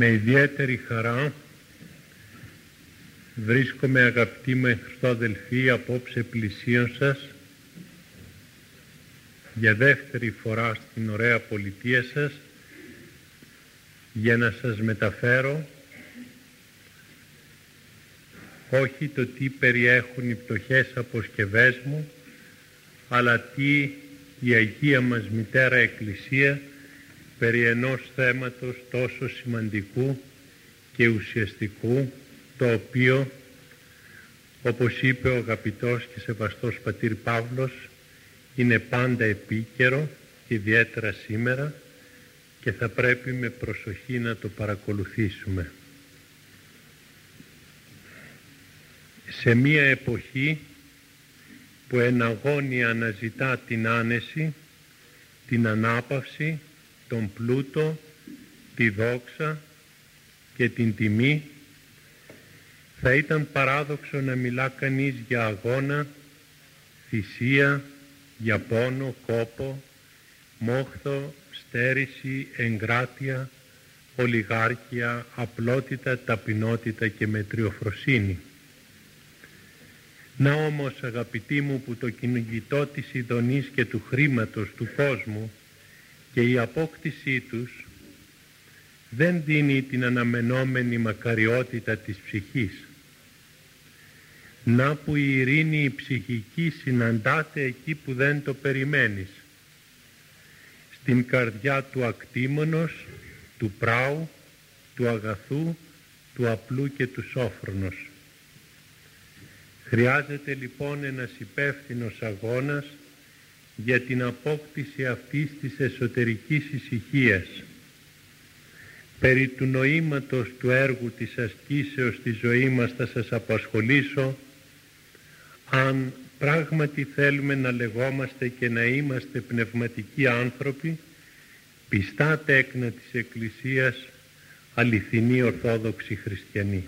Με ιδιαίτερη χαρά βρίσκομαι αγαπητοί με Χριστόδελφοι απόψε πλησίον σας για δεύτερη φορά στην ωραία πολιτεία σας για να σας μεταφέρω όχι το τι περιέχουν οι πτωχές αποσκευές μου αλλά τι η Αγία μας Μητέρα Εκκλησία περί ενός θέματος τόσο σημαντικού και ουσιαστικού το οποίο όπως είπε ο αγαπητός και σεβαστός πατήρ Παύλος είναι πάντα επίκαιρο και ιδιαίτερα σήμερα και θα πρέπει με προσοχή να το παρακολουθήσουμε. Σε μία εποχή που εναγώνει αναζητά την άνεση, την ανάπαυση, τον πλούτο, τη δόξα και την τιμή, θα ήταν παράδοξο να μιλά κανείς για αγώνα, θυσία, για πόνο, κόπο, μόχθο, στέρηση, εγκράτεια, ολιγάρκεια, απλότητα, ταπεινότητα και μετριοφροσύνη. Να όμως αγαπητοί μου που το κυνηγητό της ειδονής και του χρήματος του κόσμου και η απόκτησή τους δεν δίνει την αναμενόμενη μακαριότητα της ψυχής. Να που η ειρήνη η ψυχική συναντάται εκεί που δεν το περιμένεις. Στην καρδιά του ακτήμονος, του πράου, του αγαθού, του απλού και του σόφρονος. Χρειάζεται λοιπόν ένας υπεύθυνος αγώνας για την απόκτηση αυτής της εσωτερικής ησυχίας. Περί του νοήματος του έργου της ασκήσεως στη ζωή μας θα σας απασχολήσω αν πράγματι θέλουμε να λεγόμαστε και να είμαστε πνευματικοί άνθρωποι πιστά τέκνα της Εκκλησίας αληθινοί Ορθόδοξοι Χριστιανοί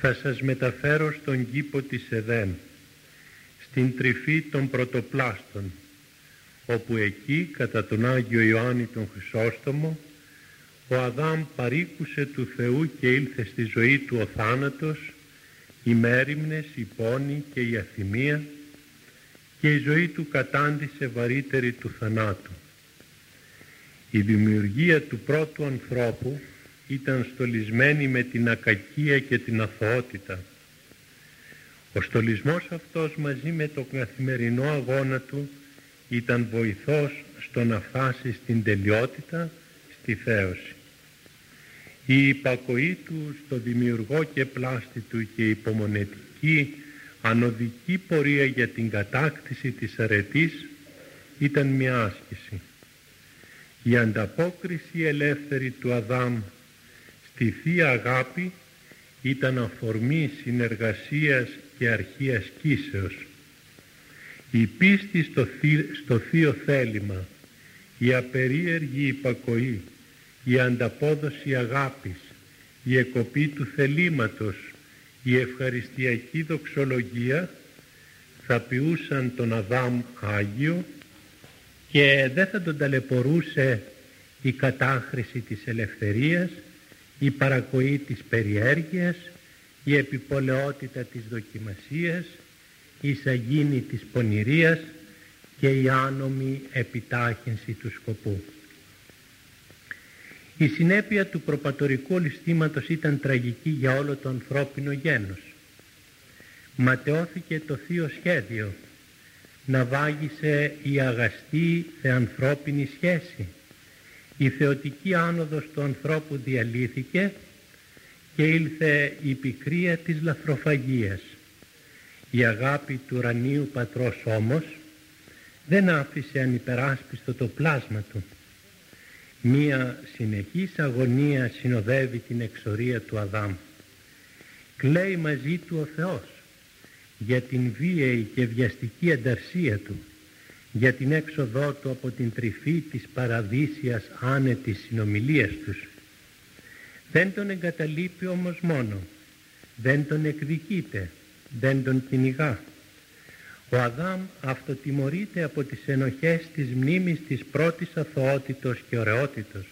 θα σας μεταφέρω στον κήπο της Εδέμ, στην τρυφή των πρωτοπλάστων, όπου εκεί κατά τον Άγιο Ιωάννη τον Χρυσόστομο, ο Αδάμ παρήκουσε του Θεού και ήλθε στη ζωή του ο θάνατος, οι μέρημνες, η πόνη και η αθυμία και η ζωή του κατάντησε βαρύτερη του θανάτου. Η δημιουργία του πρώτου ανθρώπου ήταν στολισμένη με την ακακία και την αθωότητα. Ο στολισμός αυτός μαζί με το καθημερινό αγώνα του ήταν βοηθός στο να φτάσει στην τελειότητα, στη θέωση. Η υπακοή του στο δημιουργό και πλάστη του και η υπομονετική ανωδική πορεία για την κατάκτηση της αρετής ήταν μια άσκηση. Η ανταπόκριση ελεύθερη του Αδάμ Τη Θεία Αγάπη ήταν αφορμή συνεργασίας και αρχή ασκήσεως. Η πίστη στο, στο Θείο θέλημα, η απερίεργη υπακοή, η ανταπόδοση αγάπης, η εκοπή του θελήματος, η ευχαριστιακή δοξολογία θα ποιούσαν τον Αδάμ Άγιο και δεν θα τον ταλαιπωρούσε η κατάχρηση της ελευθερίας η παρακοή της περιέργειας, η επιπολαιότητα της δοκιμασίας, η σαγίνη της πονηρίας και η άνομη επιτάχυνση του σκοπού. Η συνέπεια του προπατορικού ληστήματος ήταν τραγική για όλο το ανθρώπινο γένος. Ματαιώθηκε το θείο σχέδιο να βάγισε η αγαστή θεανθρώπινη σχέση η θεωτική άνοδος του ανθρώπου διαλύθηκε και ήλθε η πικρία της λαθροφαγίας. Η αγάπη του ουρανίου πατρός όμως δεν άφησε ανυπεράσπιστο το πλάσμα του. Μία συνεχής αγωνία συνοδεύει την εξορία του Αδάμ. Κλαίει μαζί του ο Θεός για την βίαιη και βιαστική ανταρσία του για την έξοδό του από την τρυφή της παραδείσιας άνετης συνομιλίας τους. Δεν τον εγκαταλείπει όμως μόνο, δεν τον εκδικείται, δεν τον κυνηγά. Ο Αδάμ αυτοτιμωρείται από τις ενοχές της μνήμης της πρώτης αθωότητος και ωραιότητος.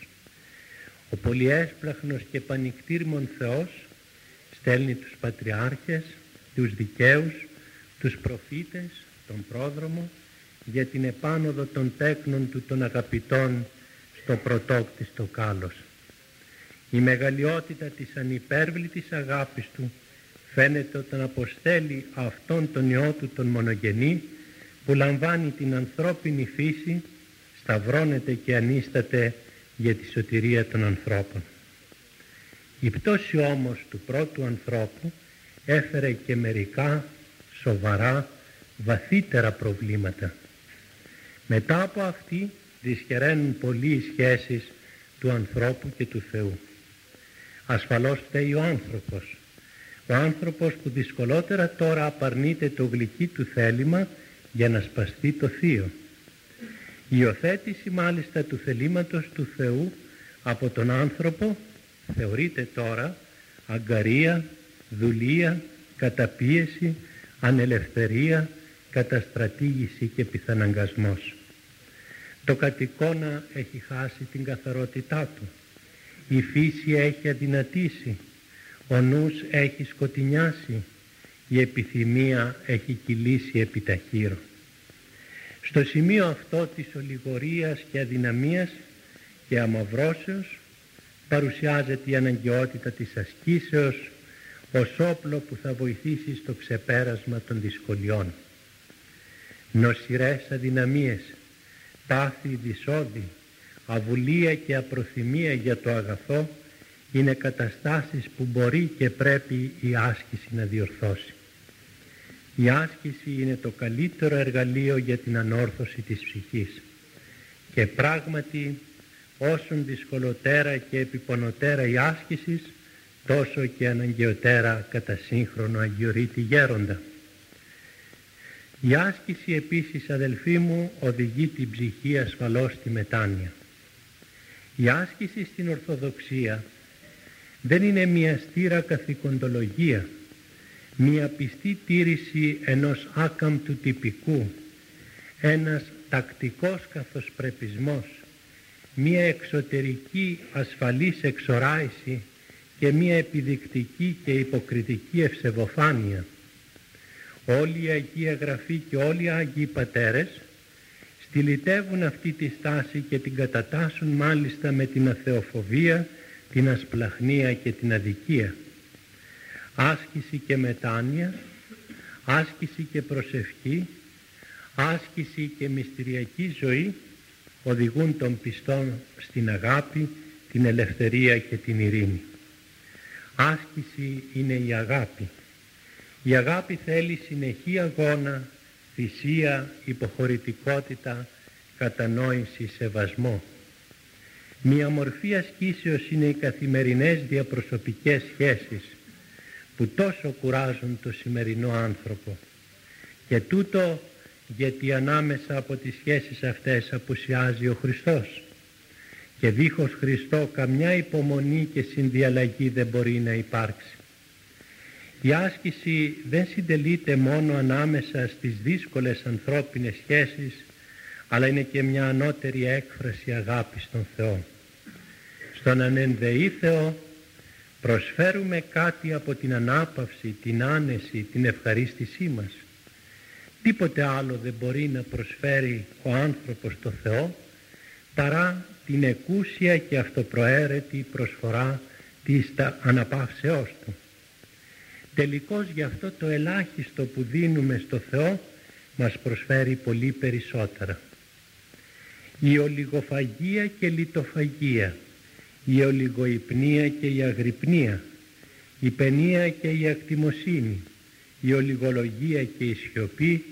Ο πολυέσπλαχνος και πανικτήρμον Θεός στέλνει τους πατριάρχες, τους δικαίους, τους προφήτες, τον πρόδρομο για την επάνωδο των τέκνων του των αγαπητών στο πρωτόκτιστο κάλος. Η μεγαλειότητα της ανυπέρβλητης αγάπης του φαίνεται όταν αποστέλει αυτόν τον Υιό του τον μονογενή που λαμβάνει την ανθρώπινη φύση, σταυρώνεται και ανίσταται για τη σωτηρία των ανθρώπων. Η πτώση όμως του πρώτου ανθρώπου έφερε και μερικά σοβαρά βαθύτερα προβλήματα. Μετά από αυτή δυσχεραίνουν πολλοί οι σχέσεις του ανθρώπου και του Θεού. Ασφαλώς φταίει ο άνθρωπος. Ο άνθρωπος που δυσκολότερα τώρα απαρνείται το γλυκί του θέλημα για να σπαστεί το θείο. Η υιοθέτηση μάλιστα του θελήματος του Θεού από τον άνθρωπο θεωρείται τώρα αγκαρία, δουλεία, καταπίεση, ανελευθερία, καταστρατήγηση και πιθαναγκασμός. Το κατοικώνα έχει χάσει την καθαρότητά του. Η φύση έχει αδυνατήσει. Ο νους έχει σκοτεινιάσει. Η επιθυμία έχει κυλήσει επιταχύρω. Στο σημείο αυτό της ολιγορίας και αδυναμίας και αμαυρώσεως παρουσιάζεται η αναγκαιότητα της ασκήσεως ως όπλο που θα βοηθήσει στο ξεπέρασμα των δυσκολιών. Νοσηρές αδυναμίες, πάθη δυσόδη, αβουλία και απροθυμία για το αγαθό είναι καταστάσεις που μπορεί και πρέπει η άσκηση να διορθώσει. Η άσκηση είναι το καλύτερο εργαλείο για την ανόρθωση της ψυχής και πράγματι όσον δυσκολοτέρα και επιπονοτέρα η άσκησης τόσο και αναγκαιοτέρα κατά σύγχρονο αγιορείτη γέροντα. Η άσκηση επίσης αδελφοί μου οδηγεί την ψυχή ασφαλώς στη μετάνοια. Η άσκηση στην Ορθοδοξία δεν είναι μια στήρα καθηκοντολογία, μια πιστή τήρηση ενός άκαμπτου τυπικού, ένας τακτικός καθοσπρεπισμός, μια εξωτερική ασφαλής εξοράηση και μια επιδεικτική και υποκριτική ευσεβοφάνεια. Όλοι οι Αγία Γραφή και όλοι οι Άγιοι Πατέρες στυλιτεύουν αυτή τη στάση και την κατατάσσουν μάλιστα με την αθεοφοβία, την ασπλαχνία και την αδικία. Άσκηση και μετάνοια, άσκηση και προσευχή, άσκηση και μυστηριακή ζωή οδηγούν τον πιστόν στην αγάπη, την ελευθερία και την ειρήνη. Άσκηση είναι η αγάπη. Η αγάπη θέλει συνεχή αγώνα, θυσία, υποχωρητικότητα, κατανόηση, σεβασμό. Μία μορφή ασκήσεως είναι οι καθημερινές διαπροσωπικές σχέσεις που τόσο κουράζουν το σημερινό άνθρωπο. Και τούτο γιατί ανάμεσα από τις σχέσεις αυτές απουσιάζει ο Χριστός και δίχως Χριστό καμιά υπομονή και συνδιαλλαγή δεν μπορεί να υπάρξει. Η άσκηση δεν συντελείται μόνο ανάμεσα στις δύσκολες ανθρώπινες σχέσεις αλλά είναι και μια ανώτερη έκφραση αγάπης στον Θεό. Στον ανενδεή Θεό προσφέρουμε κάτι από την ανάπαυση, την άνεση, την ευχαρίστησή μας. Τίποτε άλλο δεν μπορεί να προσφέρει ο άνθρωπος στο Θεό παρά την εκούσια και αυτοπροαίρετη προσφορά της αναπαύσεώς Του. Τελικώς γι' αυτό το ελάχιστο που δίνουμε στο Θεό μας προσφέρει πολύ περισσότερα. Η ολιγοφαγία και λιτοφαγία, η ολιγοϊπνία και η αγρυπνία, η παινία και η ακτιμοσύνη, η ολιγολογία και η σιωπή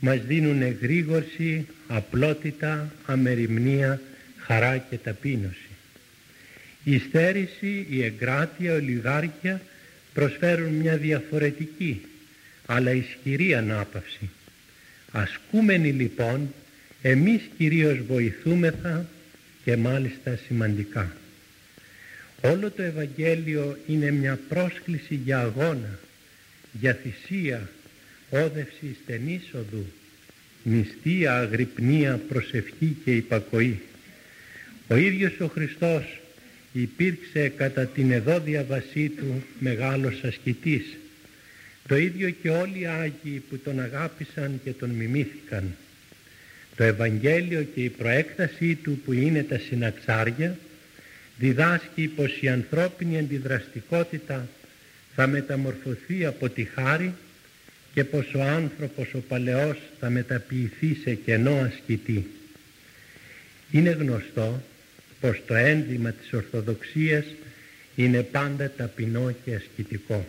μας δίνουν εγρήγορση, απλότητα, αμεριμνία, χαρά και ταπείνωση. Η στέρηση, η εγκράτεια, η ολιγάρκεια προσφέρουν μια διαφορετική αλλά ισχυρή ανάπαυση. Ασκούμενοι λοιπόν εμείς κυρίως βοηθούμεθα και μάλιστα σημαντικά. Όλο το Ευαγγέλιο είναι μια πρόσκληση για αγώνα, για θυσία, όδευση στενής οδού, νηστεία, αγρυπνία, προσευχή και υπακοή. Ο ίδιος ο Χριστός υπήρξε κατά την εδώ διαβασή του μεγάλος ασκητής. Το ίδιο και όλοι οι Άγιοι που τον αγάπησαν και τον μιμήθηκαν. Το Ευαγγέλιο και η προέκτασή του που είναι τα συναξάρια διδάσκει πως η ανθρώπινη αντιδραστικότητα θα μεταμορφωθεί από τη χάρη και πως ο άνθρωπος ο παλαιός θα μεταποιηθεί σε κενό ασκητή. Είναι γνωστό πως το ένδυμα της Ορθοδοξίας είναι πάντα ταπεινό και ασκητικό.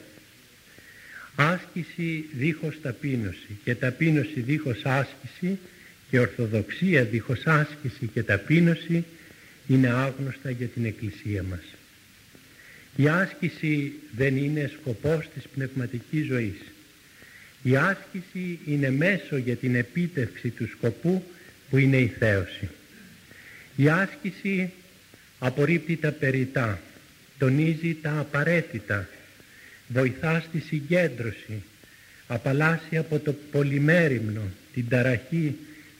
Άσκηση δίχως ταπείνωση και ταπείνωση δίχως άσκηση και Ορθοδοξία δίχως άσκηση και ταπείνωση είναι άγνωστα για την Εκκλησία μας. Η άσκηση δεν είναι σκοπός της πνευματικής ζωής. Η άσκηση είναι μέσο για την επίτευξη του σκοπού που είναι η θέωση. Η άσκηση απορρίπτει τα περιτά, τονίζει τα απαραίτητα, βοηθάς στη συγκέντρωση, απαλλάσσει από το πολυμέριμνο, την ταραχή,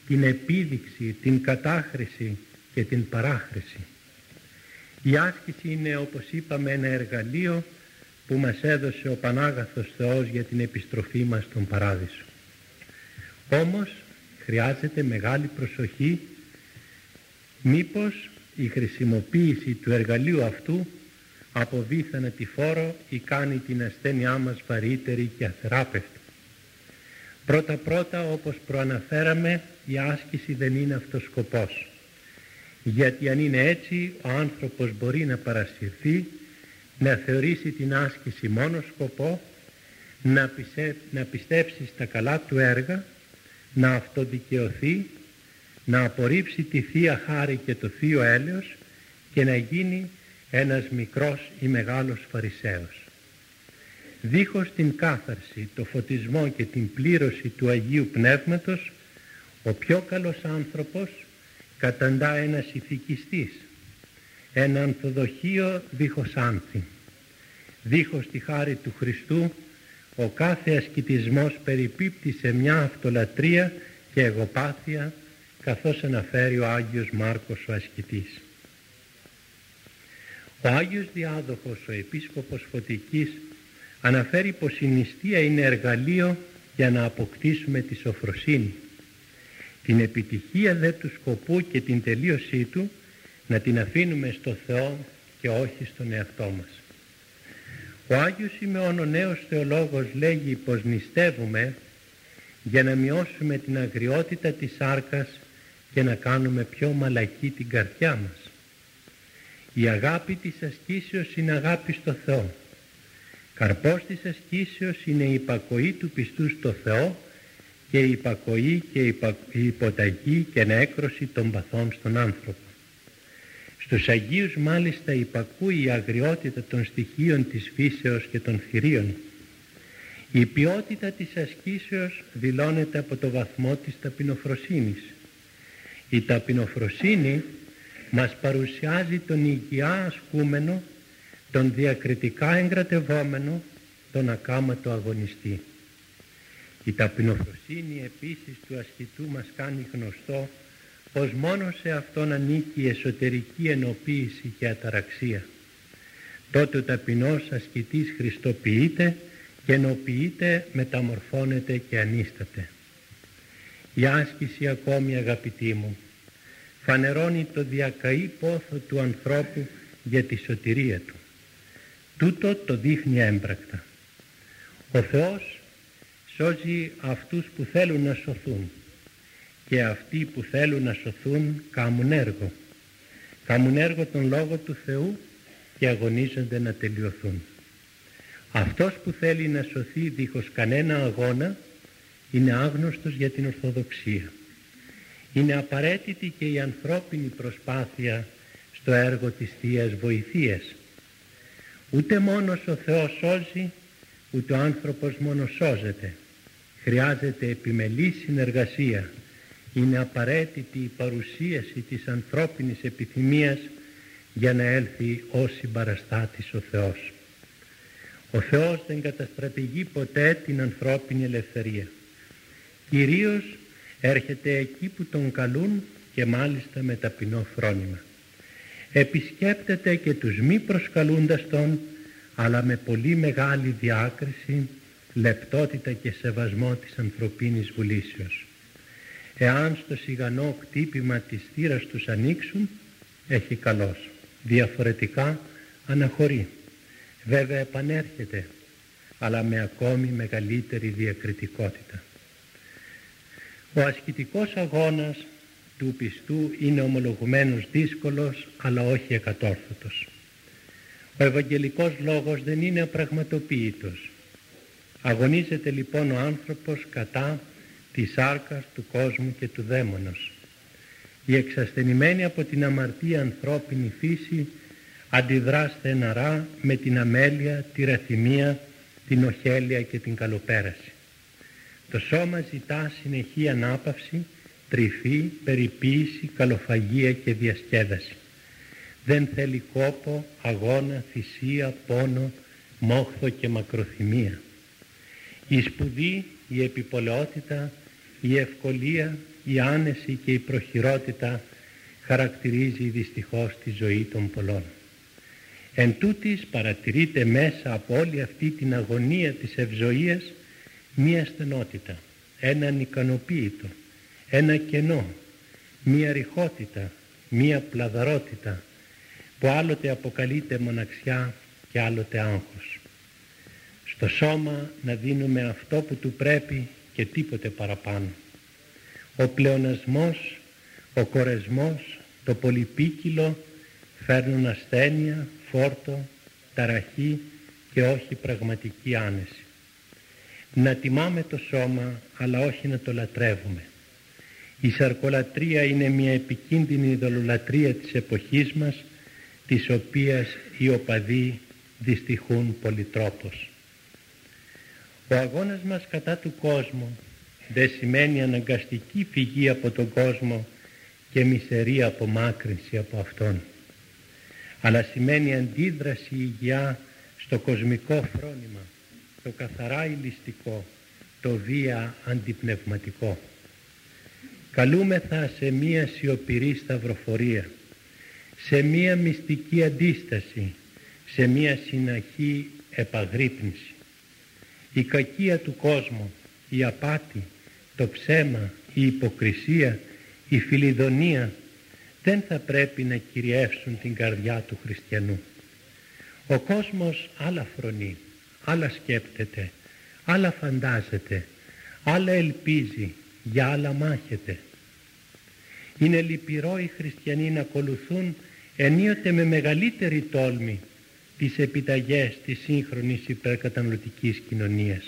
την επίδειξη, την κατάχρηση και την παράχρηση. Η άσκηση είναι όπως είπαμε ένα εργαλείο που μας έδωσε ο Πανάγαθος Θεός για την επιστροφή μας στον Παράδεισο. Όμως χρειάζεται μεγάλη προσοχή μήπως η χρησιμοποίηση του εργαλείου αυτού αποβεί θανατηφόρο ή κάνει την ασθένειά μας βαρύτερη και αθεράπευτη. Πρώτα πρώτα όπως προαναφέραμε η άσκηση δεν είναι αυτός σκοπός. Γιατί αν είναι έτσι ο άνθρωπος μπορεί να παρασυρθεί, να θεωρήσει την άσκηση μόνο σκοπό, να, να πιστέψει στα καλά του έργα, να αυτοδικαιωθεί να απορρίψει τη Θεία Χάρη και το Θείο Έλεος και να γίνει ένας μικρός ή μεγάλος Φαρισαίος. Δίχως την κάθαρση, το φωτισμό και την πλήρωση του Αγίου Πνεύματος, ο πιο καλός άνθρωπος καταντά ένας ηθικιστής, ένα ανθοδοχείο δίχως άνθη. Δίχως τη χάρη του Χριστού, ο κάθε ασκητισμός περιπίπτει σε μια αυτολατρεία και εγωπάθεια καθώς αναφέρει ο Άγιος Μάρκος ο ασκητής. Ο Άγιος Διάδοχος, ο Επίσκοπος Φωτικής, αναφέρει πως η νηστεία είναι εργαλείο για να αποκτήσουμε τη σοφροσύνη. Την επιτυχία δε του σκοπού και την τελείωσή του να την αφήνουμε στο Θεό και όχι στον εαυτό μας. Ο Άγιος Σημεών ο νέος θεολόγος λέγει πως νηστεύουμε για να μειώσουμε την αγριότητα της σάρκας και να κάνουμε πιο μαλακή την καρδιά μας. Η αγάπη της ασκήσεως είναι αγάπη στο Θεό. Καρπός της ασκήσεως είναι η υπακοή του πιστού στο Θεό και η υπακοή και η υποταγή και έκρωση των παθών στον άνθρωπο. Στους Αγίους μάλιστα υπακούει η αγριότητα των στοιχείων της φύσεως και των θηρίων. Η ποιότητα της ασκήσεως δηλώνεται από το βαθμό της ταπεινοφροσύνης. Η ταπεινοφροσύνη μας παρουσιάζει τον υγειά ασκούμενο, τον διακριτικά εγκρατευόμενο, τον ακάματο αγωνιστή. Η ταπεινοφροσύνη επίσης του ασκητού μας κάνει γνωστό πως μόνο σε αυτόν ανήκει η εσωτερική ενοποίηση και αταραξία. Τότε ο ταπεινός ασκητής χριστοποιείται και ενοποιείται, μεταμορφώνεται και ανίσταται. Η άσκηση ακόμη αγαπητοί μου φανερώνει το διακαή πόθο του ανθρώπου για τη σωτηρία του. Τούτο το δείχνει έμπρακτα. Ο Θεός σώζει αυτούς που θέλουν να σωθούν και αυτοί που θέλουν να σωθούν κάμουν έργο. Κάμουν έργο τον Λόγο του Θεού και αγωνίζονται να τελειωθούν. Αυτός που θέλει να σωθεί δίχως κανένα αγώνα είναι άγνωστος για την Ορθοδοξία. Είναι απαραίτητη και η ανθρώπινη προσπάθεια στο έργο της Θείας Βοηθείας. Ούτε μόνος ο Θεός σώζει, ούτε ο άνθρωπος μόνος σώζεται. Χρειάζεται επιμελή συνεργασία. Είναι απαραίτητη η παρουσίαση της ανθρώπινης επιθυμίας για να έλθει ως συμπαραστάτης ο Θεός. Ο Θεός δεν καταστρατηγεί ποτέ την ανθρώπινη ελευθερία. Κυρίως έρχεται εκεί που τον καλούν και μάλιστα με ταπεινό φρόνημα. επισκέπτεται και τους μη προσκαλούντας τον αλλά με πολύ μεγάλη διάκριση, λεπτότητα και σεβασμό της ανθρωπίνης βουλήσεως. Εάν στο σιγανό κτύπημα της θύρας τους ανοίξουν, έχει καλός. Διαφορετικά αναχωρεί. Βέβαια επανέρχεται, αλλά με ακόμη μεγαλύτερη διακριτικότητα. Ο ασκητικός αγώνας του πιστού είναι ομολογουμένος δύσκολος, αλλά όχι εκατόρθωτος. Ο Ευαγγελικός Λόγος δεν είναι απραγματοποιητός. Αγωνίζεται λοιπόν ο άνθρωπος κατά της σάρκας του κόσμου και του δαίμονος. Η εξασθενημένη από την αμαρτία ανθρώπινη φύση αντιδρά στεναρά με την αμέλεια, τη ραθυμία, την οχέλεια και την καλοπέραση. Το σώμα ζητά συνεχή ανάπαυση, τρυφή, περιποίηση, καλοφαγία και διασκέδαση. Δεν θέλει κόπο, αγώνα, θυσία, πόνο, μόχθο και μακροθυμία. Η σπουδή, η επιπολαιότητα, η ευκολία, η άνεση και η προχειρότητα χαρακτηρίζει δυστυχώς τη ζωή των πολλών. Εν τούτης παρατηρείται μέσα από όλη αυτή την αγωνία της ευζοίας μία στενότητα, ένα ικανοποίητο, ένα κενό, μία ρηχότητα, μία πλαδαρότητα που άλλοτε αποκαλείται μοναξιά και άλλοτε άγχος. Στο σώμα να δίνουμε αυτό που του πρέπει και τίποτε παραπάνω. Ο πλεονασμός, ο κορεσμός, το πολυπίκυλο φέρνουν ασθένεια, φόρτο, ταραχή και όχι πραγματική άνεση. Να τιμάμε το σώμα αλλά όχι να το λατρεύουμε. Η σαρκολατρία είναι μια επικίνδυνη ειδωλολατρία της εποχής μας της οποίας οι οπαδοί δυστυχούν πολυτρόπως. Ο αγώνας μας κατά του κόσμου δεν σημαίνει αναγκαστική φυγή από τον κόσμο και μισερή απομάκρυνση από Αυτόν αλλά σημαίνει αντίδραση υγειά στο κοσμικό φρόνημα, το καθαρά ηλιστικό, το βία αντιπνευματικό. Καλούμεθα σε μία σιωπηρή σταυροφορία, σε μία μυστική αντίσταση, σε μία συναχή επαγρύπνηση. Η κακία του κόσμου, η απάτη, το ψέμα, η υποκρισία, η φιλιδονία δεν θα πρέπει να κυριεύσουν την καρδιά του χριστιανού. Ο κόσμος άλλα φρονεί, άλλα σκέπτεται, άλλα φαντάζεται, άλλα ελπίζει, για άλλα μάχεται. Είναι λυπηρό οι χριστιανοί να ακολουθούν ενίοτε με μεγαλύτερη τόλμη τις επιταγές της σύγχρονης υπερκαταναλωτικής κοινωνίας.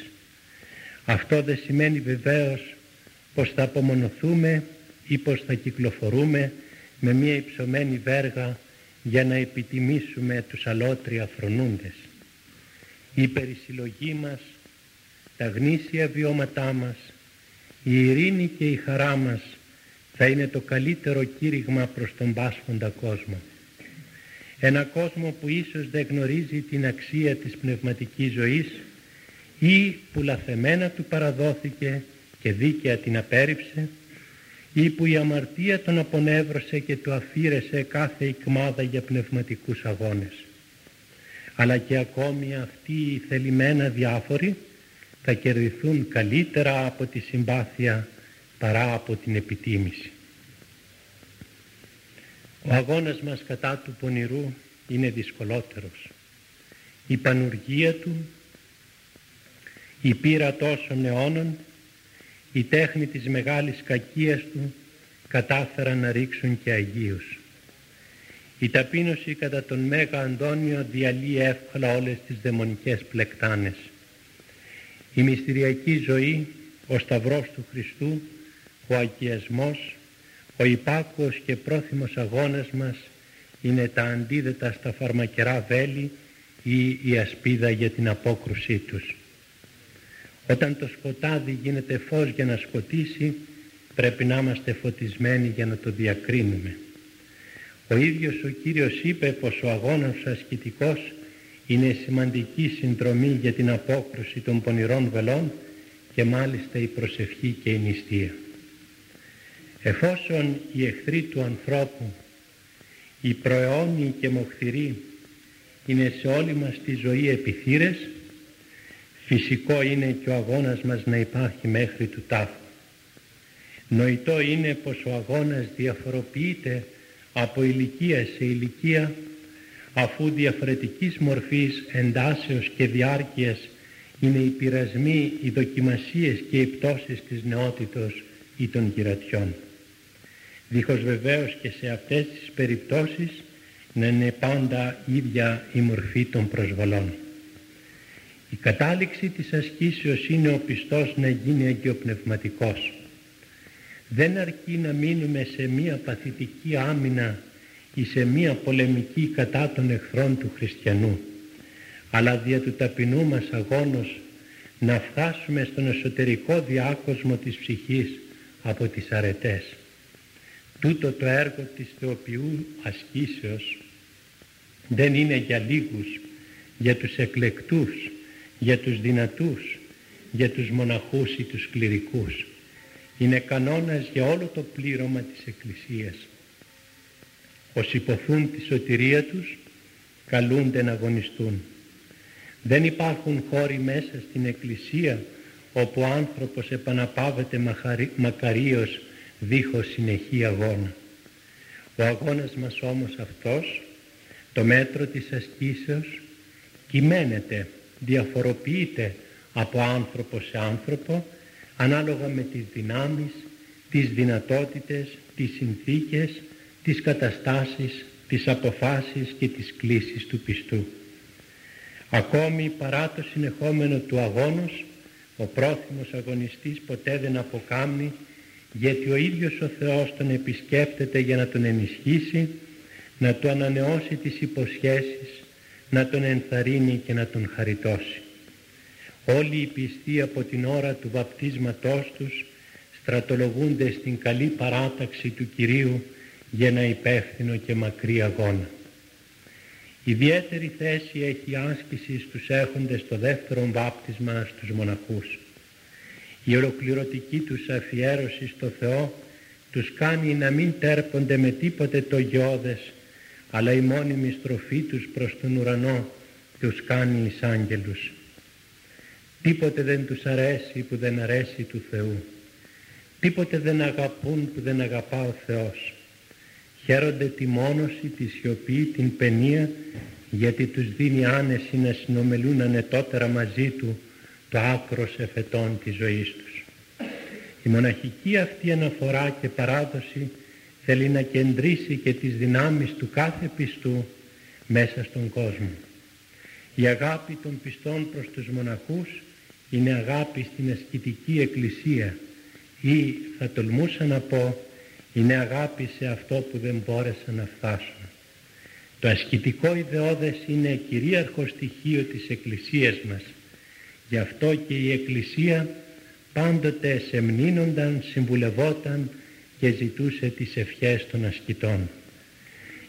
Αυτό δεν σημαίνει βεβαίως πως θα απομονωθούμε ή πως θα κυκλοφορούμε με μια υψωμένη βέργα για να επιτιμήσουμε τους αλότρια φρονούντες. Η περισυλλογή μας, τα γνήσια βιώματά μας, η ειρήνη και η χαρά μας θα είναι το καλύτερο κήρυγμα προς τον πάσχοντα κόσμο. Ένα κόσμο που ίσως δεν γνωρίζει την αξία της πνευματικής ζωής ή που λαθεμένα του παραδόθηκε και δίκαια την απέρριψε ή που η αμαρτία τον απονεύρωσε και του αφήρεσε κάθε ικμάδα για πνευματικούς αγώνες. Αλλά και ακόμη αυτοί οι θελημένα διάφοροι θα κερδιθούν καλύτερα από τη συμπάθεια παρά από την επιτίμηση. Ο αγώνας μας κατά του πονηρού είναι δυσκολότερος. Η πανουργία του, η πείρα τόσων αιώνων η τέχνη της μεγάλης κακίας του κατάφεραν να ρίξουν και Αγίους. Η ταπείνωση κατά τον Μέγα Αντώνιο διαλύει εύκολα όλες τις δαιμονικές πλεκτάνες. Η μυστηριακή ζωή, ο Σταυρός του Χριστού, ο αγιασμός, ο υπάκουος και πρόθυμος αγώνας μας είναι τα αντίδετα στα φαρμακερά βέλη ή η ασπίδα για την απόκρουσή τους. Όταν το σκοτάδι γίνεται φως για να σκοτήσει, πρέπει να είμαστε φωτισμένοι για να το διακρίνουμε. Ο ίδιος ο Κύριος είπε πως ο αγώνας ασκητικός είναι σημαντική συνδρομή για την απόκρουση των πονηρών βελών και μάλιστα η προσευχή και η νηστεία. Εφόσον οι εχθροί του ανθρώπου οι προαιώνιοι και μοχθηροί είναι σε όλη μας τη ζωή επιθύρες φυσικό είναι και ο αγώνας μας να υπάρχει μέχρι του τάφου νοητό είναι πως ο αγώνας διαφοροποιείται από ηλικία σε ηλικία αφού διαφορετικής μορφής εντάσεως και διάρκειας είναι οι πειρασμοί, οι δοκιμασίες και οι πτώσεις της νεότητος ή των κυρατιών. Δίχως βεβαίως και σε αυτές τις περιπτώσεις να είναι πάντα ίδια η μορφή των προσβολών. Η κατάληξη της ασκήσεως είναι ο πιστός να γίνει αγκαιοπνευματικός. Δεν αρκεί να μείνουμε σε μία παθητική άμυνα ή σε μία πολεμική κατά των εχθρών του χριστιανού αλλά δια του ταπεινού μας αγώνος να φτάσουμε στον εσωτερικό διάκοσμο της ψυχής από τις αρετές. Τούτο το έργο της θεοποιού ασκήσεως δεν είναι για λίγους, για τους εκλεκτούς, για τους δυνατούς, για τους μοναχούς ή τους κληρικούς. Είναι κανόνας για όλο το πλήρωμα της Εκκλησίας. Όσοι υποθούν τη σωτηρία τους καλούνται να αγωνιστούν. Δεν υπάρχουν χώροι μέσα στην Εκκλησία όπου ο άνθρωπος επαναπάβεται μακαρίως δίχως συνεχή αγώνα. Ο αγώνας μας όμως αυτός, το μέτρο της ασκήσεως, κυμαίνεται, διαφοροποιείται από άνθρωπο σε άνθρωπο ανάλογα με τις δυνάμεις, τις δυνατότητες, τις συνθήκες, τις καταστάσεις, τις αποφάσεις και τις κλήσεις του πιστού. Ακόμη παρά το συνεχόμενο του αγώνος, ο πρόθυμος αγωνιστής ποτέ δεν αποκάμνει γιατί ο ίδιος ο Θεός τον επισκέπτεται για να τον ενισχύσει, να του ανανεώσει τις υποσχέσεις, να τον ενθαρρύνει και να τον χαριτώσει. Όλοι οι πιστοί από την ώρα του βαπτίσματός τους στρατολογούνται στην καλή παράταξη του Κυρίου για ένα υπεύθυνο και μακρύ αγώνα. Ιδιαίτερη θέση έχει η άσκηση στους έχοντες το δεύτερο βάπτισμα στους μοναχούς. Η ολοκληρωτική τους αφιέρωση στο Θεό τους κάνει να μην τέρπονται με τίποτε το γιώδες, αλλά η μόνιμη στροφή τους προς τον ουρανό τους κάνει εις άγγελους. Τίποτε δεν τους αρέσει που δεν αρέσει του Θεού. Τίποτε δεν αγαπούν που δεν αγαπά ο Θεός χαίρονται τη μόνωση, τη σιωπή, την παινία γιατί τους δίνει άνεση να συνομιλούν ανετότερα μαζί Του το άκρος εφετών της ζωής τους. Η μοναχική αυτή αναφορά και παράδοση θέλει να κεντρήσει και τις δυνάμεις του κάθε πιστού μέσα στον κόσμο. Η αγάπη των πιστών προς τους μοναχούς είναι αγάπη στην ασκητική εκκλησία ή θα τολμούσα να πω είναι αγάπη σε αυτό που δεν μπόρεσαν να φτάσουν. Το ασκητικό ιδεώδες είναι κυρίαρχο στοιχείο της Εκκλησίας μας. Γι' αυτό και η Εκκλησία πάντοτε σεμνύνονταν, συμβουλευόταν και ζητούσε τις ευχές των ασκητών.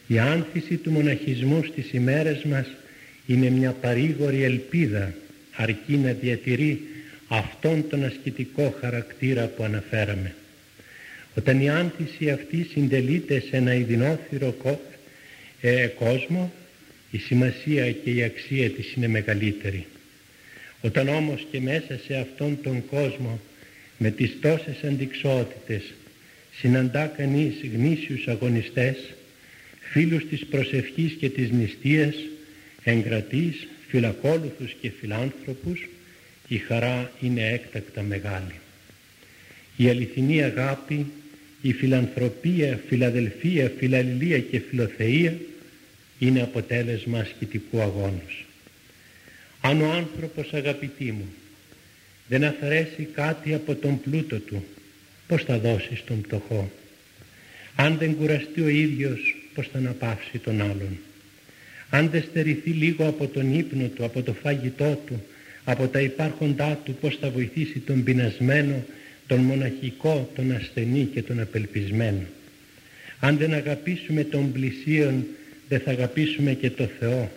Η άνθηση του μοναχισμού στις ημέρες μας είναι μια παρήγορη ελπίδα αρκεί να διατηρεί αυτόν τον ασκητικό χαρακτήρα που αναφέραμε. Όταν η άνθηση αυτή συντελείται σε ένα ειδινόθυρο ε, κόσμο, η σημασία και η αξία της είναι μεγαλύτερη. Όταν όμως και μέσα σε αυτόν τον κόσμο με τις τόσες αντικσότητες συναντά κανείς γνήσιους αγωνιστές, φίλους της προσευχής και της νηστείας, εγκρατείς, φιλακόλουθους και φιλάνθρωπους, η χαρά είναι έκτακτα μεγάλη. Η αληθινή αγάπη η φιλανθρωπία, φιλαδελφία, φιλαλληλία και φιλοθεία είναι αποτέλεσμα ασκητικού αγώνος. Αν ο άνθρωπος αγαπητή μου δεν αφαιρέσει κάτι από τον πλούτο του, πώς θα δώσει στον πτωχό. Αν δεν κουραστεί ο ίδιος, πώς θα αναπαύσει τον άλλον; Αν δεν στερηθεί λίγο από τον ύπνο του, από το φαγητό του, από τα υπάρχοντά του, πώς θα βοηθήσει τον πεινασμένο τον μοναχικό, τον ασθενή και τον απελπισμένο. Αν δεν αγαπήσουμε τον πλησίον, δεν θα αγαπήσουμε και το Θεό.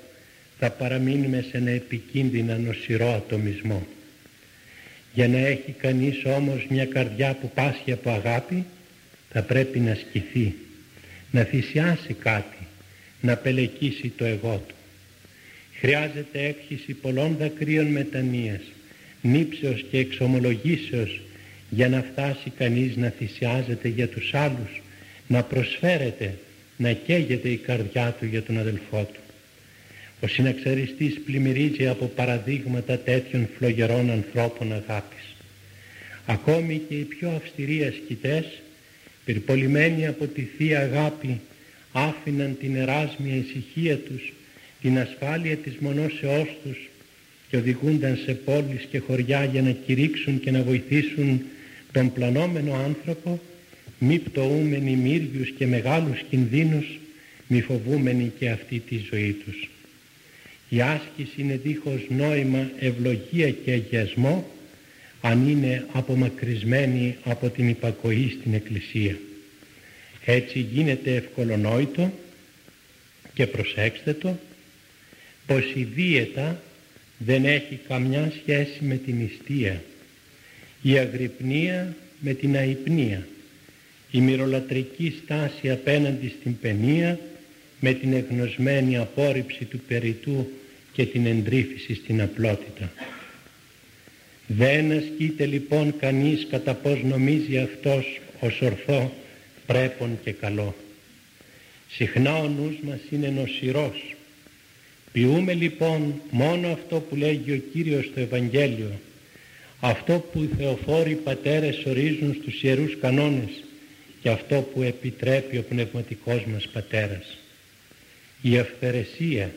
Θα παραμείνουμε σε ένα επικίνδυνα νοσηρό ατομισμό. Για να έχει κανείς όμως μια καρδιά που πάσχει από αγάπη, θα πρέπει να σκηθεί, να θυσιάσει κάτι, να πελεκίσει το εγώ του. Χρειάζεται έκχυση πολλών δακρύων μετανοίας, νύψεως και εξομολογήσεως για να φτάσει κανείς να θυσιάζεται για τους άλλους, να προσφέρεται, να καίγεται η καρδιά του για τον αδελφό του. Ο συναξαριστής πλημμυρίζει από παραδείγματα τέτοιων φλογερών ανθρώπων αγάπης. Ακόμη και οι πιο αυστηροί ασκητές, πυρπολημένοι από τη Θεία Αγάπη, άφηναν την εράσμια ησυχία τους, την ασφάλεια της μονόσεώς τους και οδηγούνταν σε πόλεις και χωριά για να κηρύξουν και να βοηθήσουν τον πλανόμενο άνθρωπο, μη πτωούμενοι μύριους και μεγάλους κινδύνους, μη φοβούμενοι και αυτή τη ζωή τους. Η άσκηση είναι δίχως νόημα ευλογία και αγιασμό, αν είναι απομακρυσμένη από την υπακοή στην Εκκλησία. Έτσι γίνεται ευκολονόητο και προσέξτε το πως η δίαιτα δεν έχει καμιά σχέση με την ιστία, η αγρυπνία με την αϊπνία, η μυρολατρική στάση απέναντι στην παινία με την εγνωσμένη απόρριψη του περιτού και την εντρίφηση στην απλότητα. Δεν ασκείται λοιπόν κανείς κατά πως νομίζει αυτός ως ορθό, πρέπον και καλό. Συχνά ο νους μας είναι νοσηρός. Ποιούμε λοιπόν μόνο αυτό που λέγει ο Κύριος στο Ευαγγέλιο, αυτό που οι θεοφόροι πατέρες ορίζουν στους Ιερούς Κανόνες και αυτό που επιτρέπει ο Πνευματικός μας Πατέρας. Η αυθαιρεσία,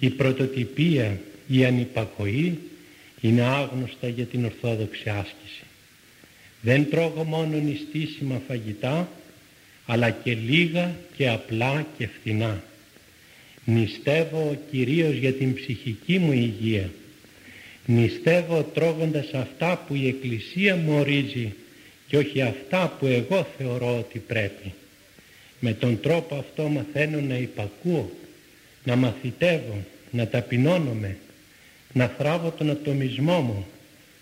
η πρωτοτυπία, η ανυπακοή είναι άγνωστα για την Ορθόδοξη άσκηση. Δεν τρώγω μόνο νηστίσιμα φαγητά, αλλά και λίγα και απλά και φθηνά. Νηστεύω κυρίως για την ψυχική μου υγεία. Νηστεύω τρώγοντας αυτά που η Εκκλησία μου ορίζει και όχι αυτά που εγώ θεωρώ ότι πρέπει. Με τον τρόπο αυτό μαθαίνω να υπακούω, να μαθητεύω, να ταπεινώνομαι, να θράβω τον ατομισμό μου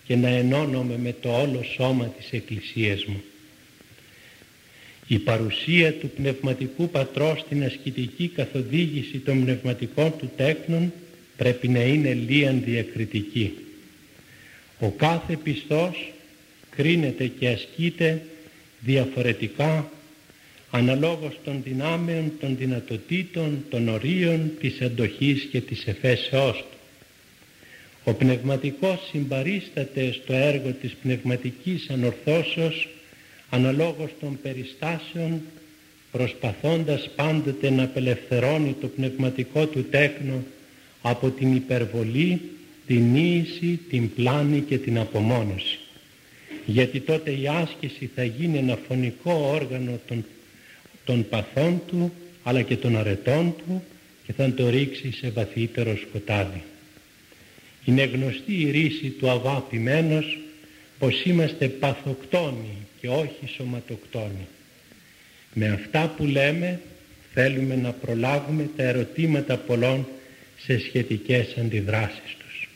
και να ενώνομαι με το όλο σώμα της Εκκλησίας μου. Η παρουσία του Πνευματικού Πατρός στην ασκητική καθοδήγηση των πνευματικών του τέκνων πρέπει να είναι λίαν διακριτική. Ο κάθε πιστός κρίνεται και ασκείται διαφορετικά αναλόγως των δυνάμεων, των δυνατοτήτων, των ορίων, της αντοχής και της εφέσεώς του. Ο πνευματικός συμπαρίσταται στο έργο της πνευματικής ανορθώσεως αναλόγως των περιστάσεων προσπαθώντας πάντοτε να απελευθερώνει το πνευματικό του τέκνο από την υπερβολή, την ίηση, την πλάνη και την απομόνωση. Γιατί τότε η άσκηση θα γίνει ένα φωνικό όργανο των, των παθών του αλλά και των αρετών του και θα το ρίξει σε βαθύτερο σκοτάδι. Είναι γνωστή η ρίση του αγάπημένος πως είμαστε παθοκτόνοι και όχι σωματοκτόνοι. Με αυτά που λέμε θέλουμε να προλάβουμε τα ερωτήματα πολλών σε σχετικές αντιδράσεις τους.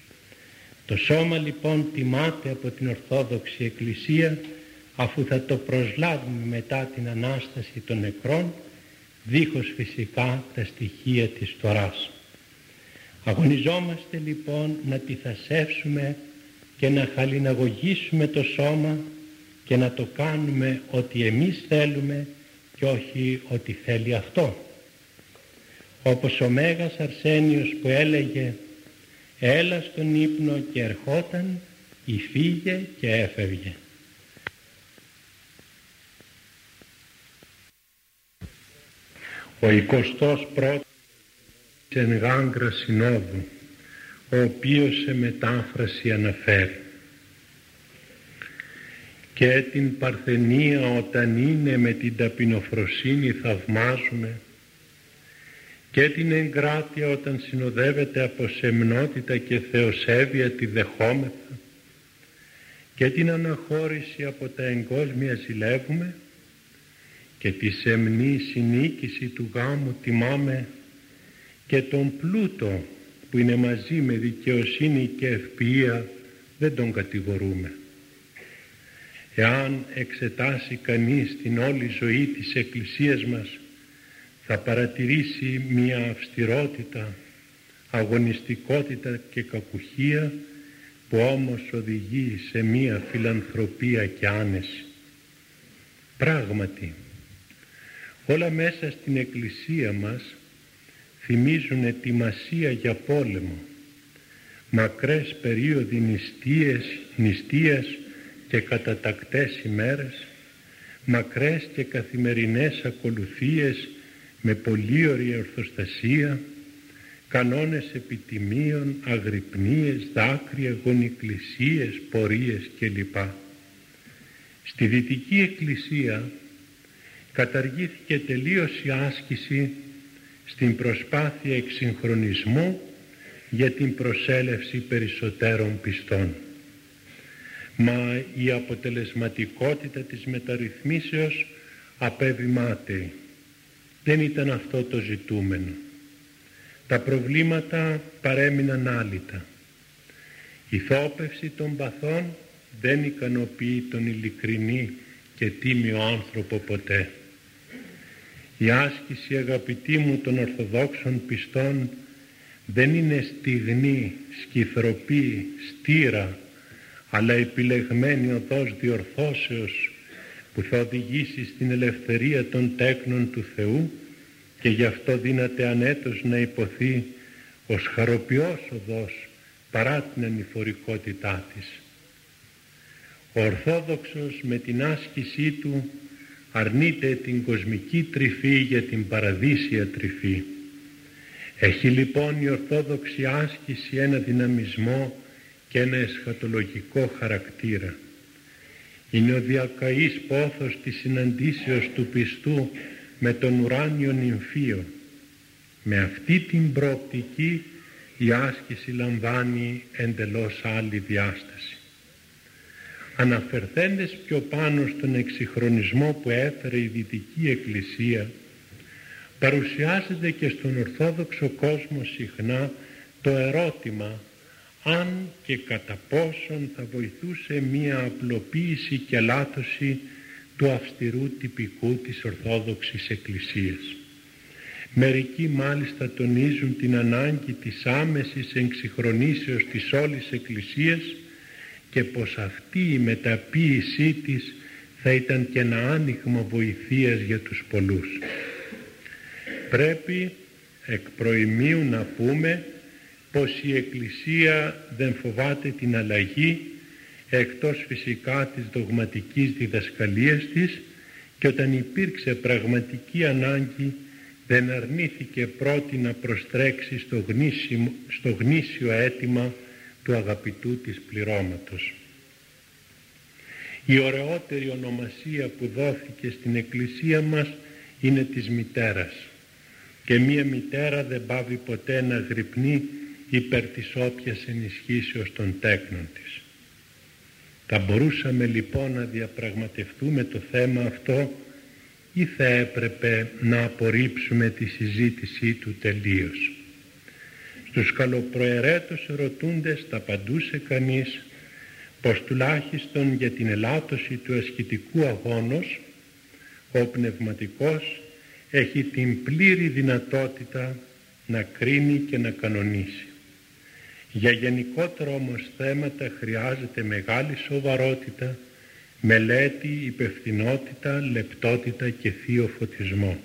Το σώμα λοιπόν τιμάται από την Ορθόδοξη Εκκλησία αφού θα το προσλάβουμε μετά την Ανάσταση των νεκρών δίχως φυσικά τα στοιχεία της Τωράς. Αγωνιζόμαστε λοιπόν να τυθασεύσουμε και να χαλιναγωγήσουμε το σώμα και να το κάνουμε ότι εμείς θέλουμε και όχι ότι θέλει αυτό. Όπως ο Μέγας Αρσένιος που έλεγε «Έλα στον ύπνο και ερχόταν, υφήγε και έφευγε». Ο 21ος εν γάγκρα συνόδου, ο οποίος σε μετάφραση αναφέρει και την παρθενία όταν είναι με την ταπεινοφροσύνη θαυμάζουμε. Και την εγκράτεια όταν συνοδεύεται από σεμνότητα και θεοσέβεια τη δεχόμεθα. Και την αναχώρηση από τα εγκόσμια ζηλεύουμε. Και τη σεμνή συνήκηση του γάμου τιμάμε. Και τον πλούτο που είναι μαζί με δικαιοσύνη και ευπία δεν τον κατηγορούμε. Εάν εξετάσει κανείς την όλη ζωή της Εκκλησίας μας θα παρατηρήσει μία αυστηρότητα, αγωνιστικότητα και κακουχία που όμως οδηγεί σε μία φιλανθρωπία και άνεση. Πράγματι, όλα μέσα στην Εκκλησία μας θυμίζουν ετοιμασία για πόλεμο, μακρές περίοδοι νηστείες, νηστείας και κατατακτές ημέρες, μακρές και καθημερινές ακολουθίες με πολύωρη ορθοστασία, κανόνες επιτιμίων, αγρυπνίες, δάκρυα, γονικλησίες, πορείες κλπ. Στη Δυτική Εκκλησία καταργήθηκε τελείως η άσκηση στην προσπάθεια εξυγχρονισμού για την προσέλευση περισσότερων πιστών. Μα η αποτελεσματικότητα της μεταρρυθμίσεως απέβημάται. Δεν ήταν αυτό το ζητούμενο. Τα προβλήματα παρέμειναν άλυτα. Η θόπευση των παθών δεν ικανοποιεί τον ειλικρινή και τίμιο άνθρωπο ποτέ. Η άσκηση αγαπητή μου των Ορθοδόξων πιστών δεν είναι στιγνή, σκυθροπή, στήρα, αλλά επιλεγμένη οδός διορθώσεως που θα οδηγήσει στην ελευθερία των τέκνων του Θεού και γι' αυτό δύναται ανέτος να υποθεί ως χαροποιός οδός παρά την ανηφορικότητά της. Ο Ορθόδοξος με την άσκησή του αρνείται την κοσμική τρυφή για την παραδείσια τρυφή. Έχει λοιπόν η Ορθόδοξη άσκηση ένα δυναμισμό και ένα εσχατολογικό χαρακτήρα. Είναι ο διακαής πόθος της συναντήσεως του πιστού με τον ουράνιο νυμφίο. Με αυτή την προοπτική η άσκηση λαμβάνει εντελώς άλλη διάσταση. Αναφερθέντες πιο πάνω στον εξυγχρονισμό που έφερε η Δυτική Εκκλησία παρουσιάζεται και στον Ορθόδοξο κόσμο συχνά το ερώτημα αν και κατά πόσον θα βοηθούσε μία απλοποίηση και λάθωση του αυστηρού τυπικού της Ορθόδοξης Εκκλησίας. Μερικοί μάλιστα τονίζουν την ανάγκη της άμεσης εξυγχρονήσεως της όλης Εκκλησίας και πως αυτή η μεταποίησή της θα ήταν και ένα άνοιγμα βοηθείας για τους πολλούς. Πρέπει εκ προημίου να πούμε πως η Εκκλησία δεν φοβάται την αλλαγή εκτός φυσικά της δογματικής διδασκαλίας της και όταν υπήρξε πραγματική ανάγκη δεν αρνήθηκε πρώτη να προστρέξει στο γνήσιο, στο γνήσιο αίτημα του αγαπητού της πληρώματος. Η ωραιότερη ονομασία που δόθηκε στην Εκκλησία μας είναι της μητέρας και μία μητέρα δεν πάβει ποτέ να γρυπνεί υπέρ της όποιας ενισχύσεως των τέκνων της. Θα μπορούσαμε λοιπόν να διαπραγματευτούμε το θέμα αυτό ή θα έπρεπε να απορρίψουμε τη συζήτησή του τελείως. Στους καλοπροαιρέτους ερωτούντες τα παντούσε κανείς πως τουλάχιστον για την ελάττωση του ασκητικού αγώνος ο πνευματικός έχει την πλήρη δυνατότητα να κρίνει και να κανονίσει. Για γενικότερα όμως θέματα χρειάζεται μεγάλη σοβαρότητα, μελέτη, υπευθυνότητα, λεπτότητα και θείο φωτισμό.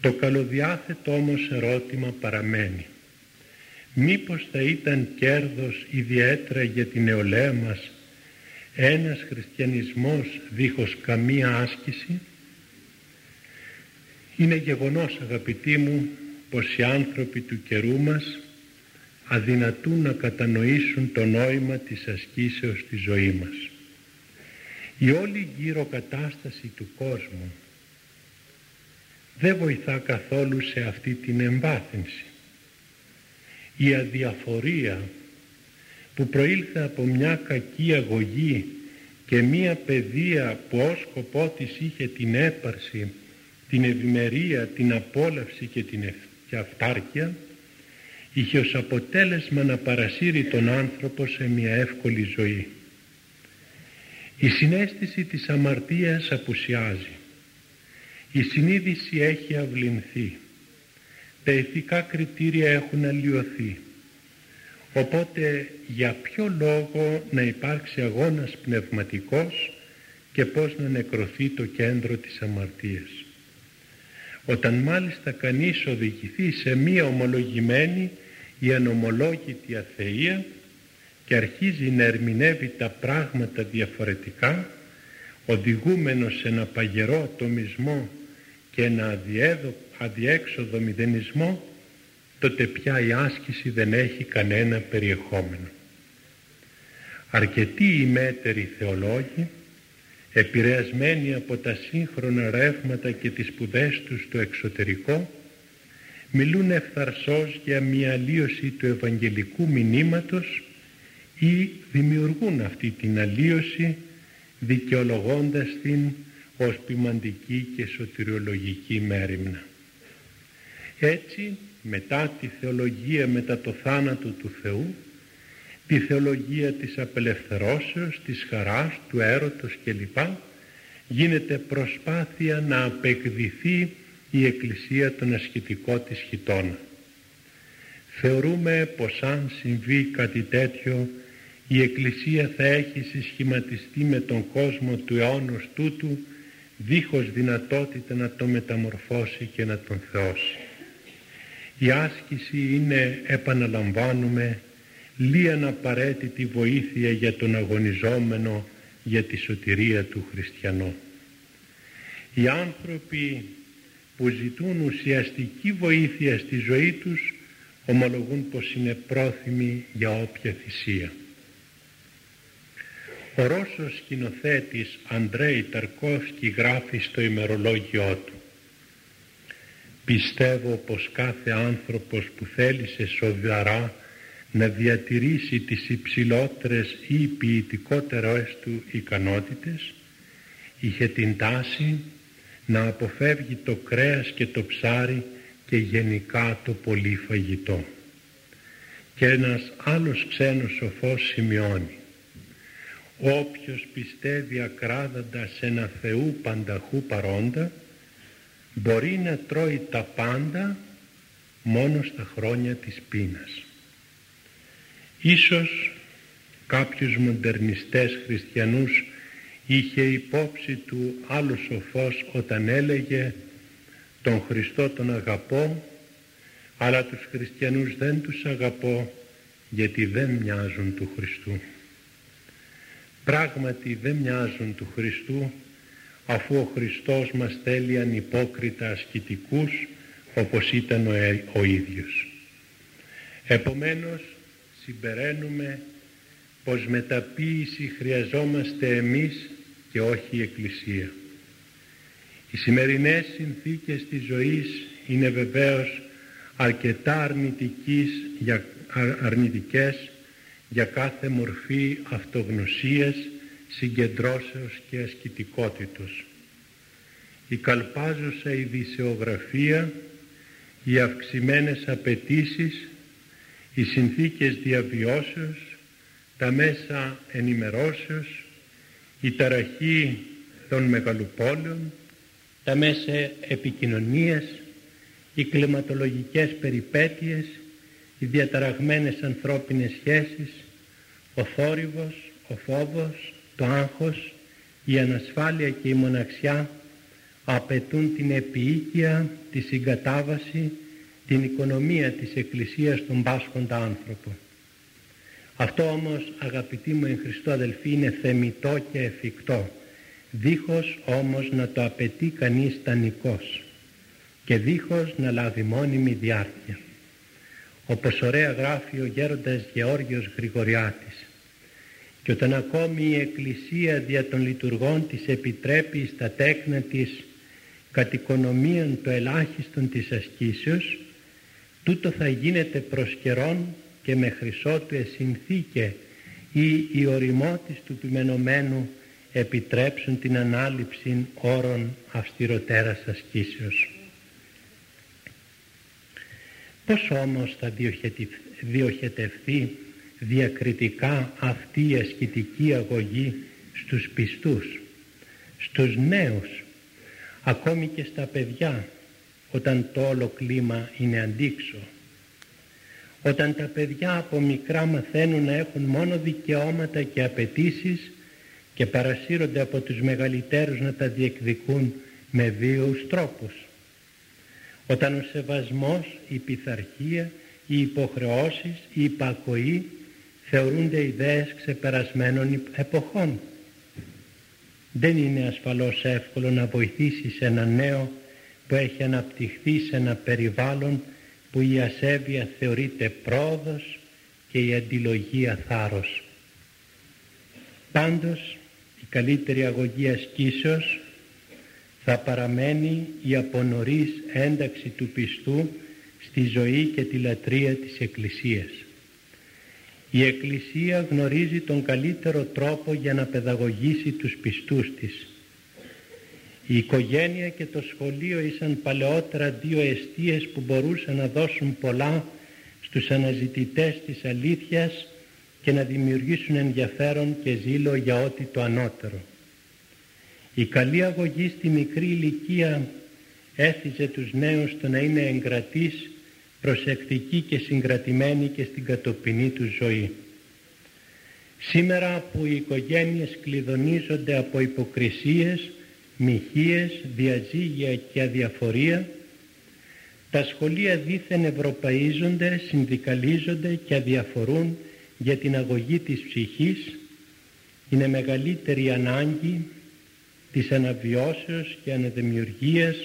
Το καλοδιάθετο όμως ερώτημα παραμένει. Μήπως θα ήταν κέρδος ιδιαίτερα για την νεολαία μας ένας χριστιανισμός δίχως καμία άσκηση; Είναι γεγονός αγαπητοί μου πως οι άνθρωποι του καιρού μας αδυνατούν να κατανοήσουν το νόημα της ασκήσεως στη ζωή μας. Η όλη γύρω κατάσταση του κόσμου δεν βοηθά καθόλου σε αυτή την εμβάθυνση. Η αδιαφορία που προήλθε από μια κακή αγωγή και μια παιδεία που ως σκοπό της είχε την έπαρση, την ευημερία, την απόλαυση και την αυτάρκεια είχε ως αποτέλεσμα να παρασύρει τον άνθρωπο σε μια εύκολη ζωή. Η συνέστηση της αμαρτίας απουσιάζει. Η συνείδηση έχει αυλυνθεί. Τα ηθικά κριτήρια έχουν αλλοιωθεί. Οπότε για ποιο λόγο να υπάρξει αγώνας πνευματικός και πώς να νεκρωθεί το κέντρο της αμαρτίας. Όταν μάλιστα κανείς οδηγηθεί σε μία ομολογημένη ή ανομολόγητη αθεία και αρχίζει να ερμηνεύει τα πράγματα διαφορετικά, οδηγούμενος σε ένα παγερό ατομισμό και ένα αδιέξοδο μηδενισμό, τότε πια η άσκηση δεν έχει κανένα περιεχόμενο. Αρκετοί ημέτεροι θεολόγοι, επηρεασμένοι από τα σύγχρονα ρεύματα και τις σπουδές τους στο εξωτερικό, μιλούν ευθαρσώς για μια αλλίωση του Ευαγγελικού μηνύματος ή δημιουργούν αυτή την αλλίωση δικαιολογώντας την ως ποιμαντική και σωτηριολογική μέρημνα. Έτσι, μετά τη θεολογία μετά το θάνατο του Θεού, τη θεολογία της απελευθερώσεως, της χαράς, του έρωτος κλπ. γίνεται προσπάθεια να απεκδηθεί η Εκκλησία των ασκητικών της χιτώνα. Θεωρούμε πως αν συμβεί κάτι τέτοιο η Εκκλησία θα έχει συσχηματιστεί με τον κόσμο του αιώνος τούτου δίχως δυνατότητα να το μεταμορφώσει και να τον θεώσει. Η άσκηση είναι, επαναλαμβάνουμε, λίαν απαραίτητη βοήθεια για τον αγωνιζόμενο για τη σωτηρία του χριστιανού. Οι άνθρωποι που ζητούν ουσιαστική βοήθεια στη ζωή τους ομολογούν πως είναι πρόθυμοι για όποια θυσία. Ο Ρώσος σκηνοθέτης Αντρέι Ταρκόφσκι γράφει στο ημερολόγιό του «Πιστεύω πως κάθε άνθρωπος που θέλησε σοβαρά να διατηρήσει τις υψηλότερες ή ποιητικότερες του ικανότητες είχε την τάση να αποφεύγει το κρέας και το ψάρι και γενικά το πολύ φαγητό. Και ένας άλλος ξένος σοφός σημειώνει Όποιος πιστεύει ακράδαντα σε ένα Θεού πανταχού παρόντα μπορεί να τρώει τα πάντα μόνο στα χρόνια της πείνας. Ίσως κάποιους μοντερνιστές χριστιανούς είχε υπόψη του άλλος σοφός όταν έλεγε τον Χριστό τον αγαπώ αλλά τους χριστιανούς δεν τους αγαπώ γιατί δεν μοιάζουν του Χριστού πράγματι δεν μοιάζουν του Χριστού αφού ο Χριστός μας θέλει ανυπόκριτα ασκητικούς όπως ήταν ο, ε, ο ίδιος. Επομένως συμπεραίνουμε πως μεταποίηση χρειαζόμαστε εμείς και όχι η Εκκλησία. Οι σημερινές συνθήκες της ζωής είναι βεβαίως αρκετά αρνητικής, για, αρνητικές για κάθε μορφή αυτογνωσίας, συγκεντρώσεως και ασκητικότητος. Η καλπάζουσα ειδησεογραφία, οι αυξημένες απαιτήσεις, οι συνθήκες διαβιώσεως, τα μέσα ενημερώσεως, η ταραχή των μεγαλοπόλεων, τα μέσα επικοινωνίας, οι κλιματολογικές περιπέτειες, οι διαταραγμένες ανθρώπινες σχέσεις, ο θόρυβος, ο φόβος, το άγχος, η ανασφάλεια και η μοναξιά απαιτούν την επίοικια, τη συγκατάβαση, την οικονομία της Εκκλησίας των πάσχοντα άνθρωπο. Αυτό όμως αγαπητοί μου εν Χριστώ αδελφοί είναι θεμητό και εφικτό, δίχως όμως να το απαιτεί κανείς τανικός και δίχως να λάβει μόνιμη διάρκεια. Όπως ωραία γράφει ο γέροντας Γεώργιος Γρηγοριάτης και όταν ακόμη η Εκκλησία δια των λειτουργών της επιτρέπει στα τέκνα της κατ' οικονομίαν το ελάχιστον της ασκήσεως τούτο θα γίνεται προς καιρόν και με χρυσό του εσυνθήκε ή οι οριμότης του πειμενωμένου επιτρέψουν την ανάληψη όρων αυστηροτέρας ασκήσεως. Πώς όμως θα διοχετευθεί διακριτικά αυτή η ασκητική αγωγή στους πιστούς, στους νέους, ακόμη και στα παιδιά όταν το όλο κλίμα είναι αντίξω. Όταν τα παιδιά από μικρά μαθαίνουν να έχουν μόνο δικαιώματα και απαιτήσεις και παρασύρονται από τους μεγαλύτερους να τα διεκδικούν με βίαιους τρόπους. Όταν ο σεβασμός, η πειθαρχία, οι υποχρεώσεις, η υπακοή θεωρούνται ιδέες ξεπερασμένων εποχών. Δεν είναι ασφαλώς εύκολο να βοηθήσεις ένα νέο που έχει αναπτυχθεί σε ένα περιβάλλον που η ασέβεια θεωρείται πρόοδος και η αντιλογία θάρρος. Πάντως η καλύτερη αγωγή ασκήσεως θα παραμένει η απονορής ένταξη του πιστού στη ζωή και τη λατρεία της Εκκλησίας. Η Εκκλησία γνωρίζει τον καλύτερο τρόπο για να παιδαγωγήσει τους πιστούς της. Η οικογένεια και το σχολείο ήσαν παλαιότερα δύο αιστείες που μπορούσαν να δώσουν πολλά στους αναζητητές της αλήθειας και να δημιουργήσουν ενδιαφέρον και ζήλο για ό,τι το ανώτερο. Η καλή αγωγή στη μικρή ηλικία έθιζε τους νέους στο να είναι εγκρατείς, προσεκτικοί και συγκρατημένοι και στην κατοπινή τους ζωή. Σήμερα που οι οικογένειες κλειδονίζονται από υποκρισίες, μοιχείες, διαζύγια και αδιαφορία, τα σχολεία δήθεν ευρωπαίζονται, συνδικαλίζονται και αδιαφορούν για την αγωγή της ψυχής, είναι μεγαλύτερη ανάγκη της αναβιώσεως και αναδημιουργίας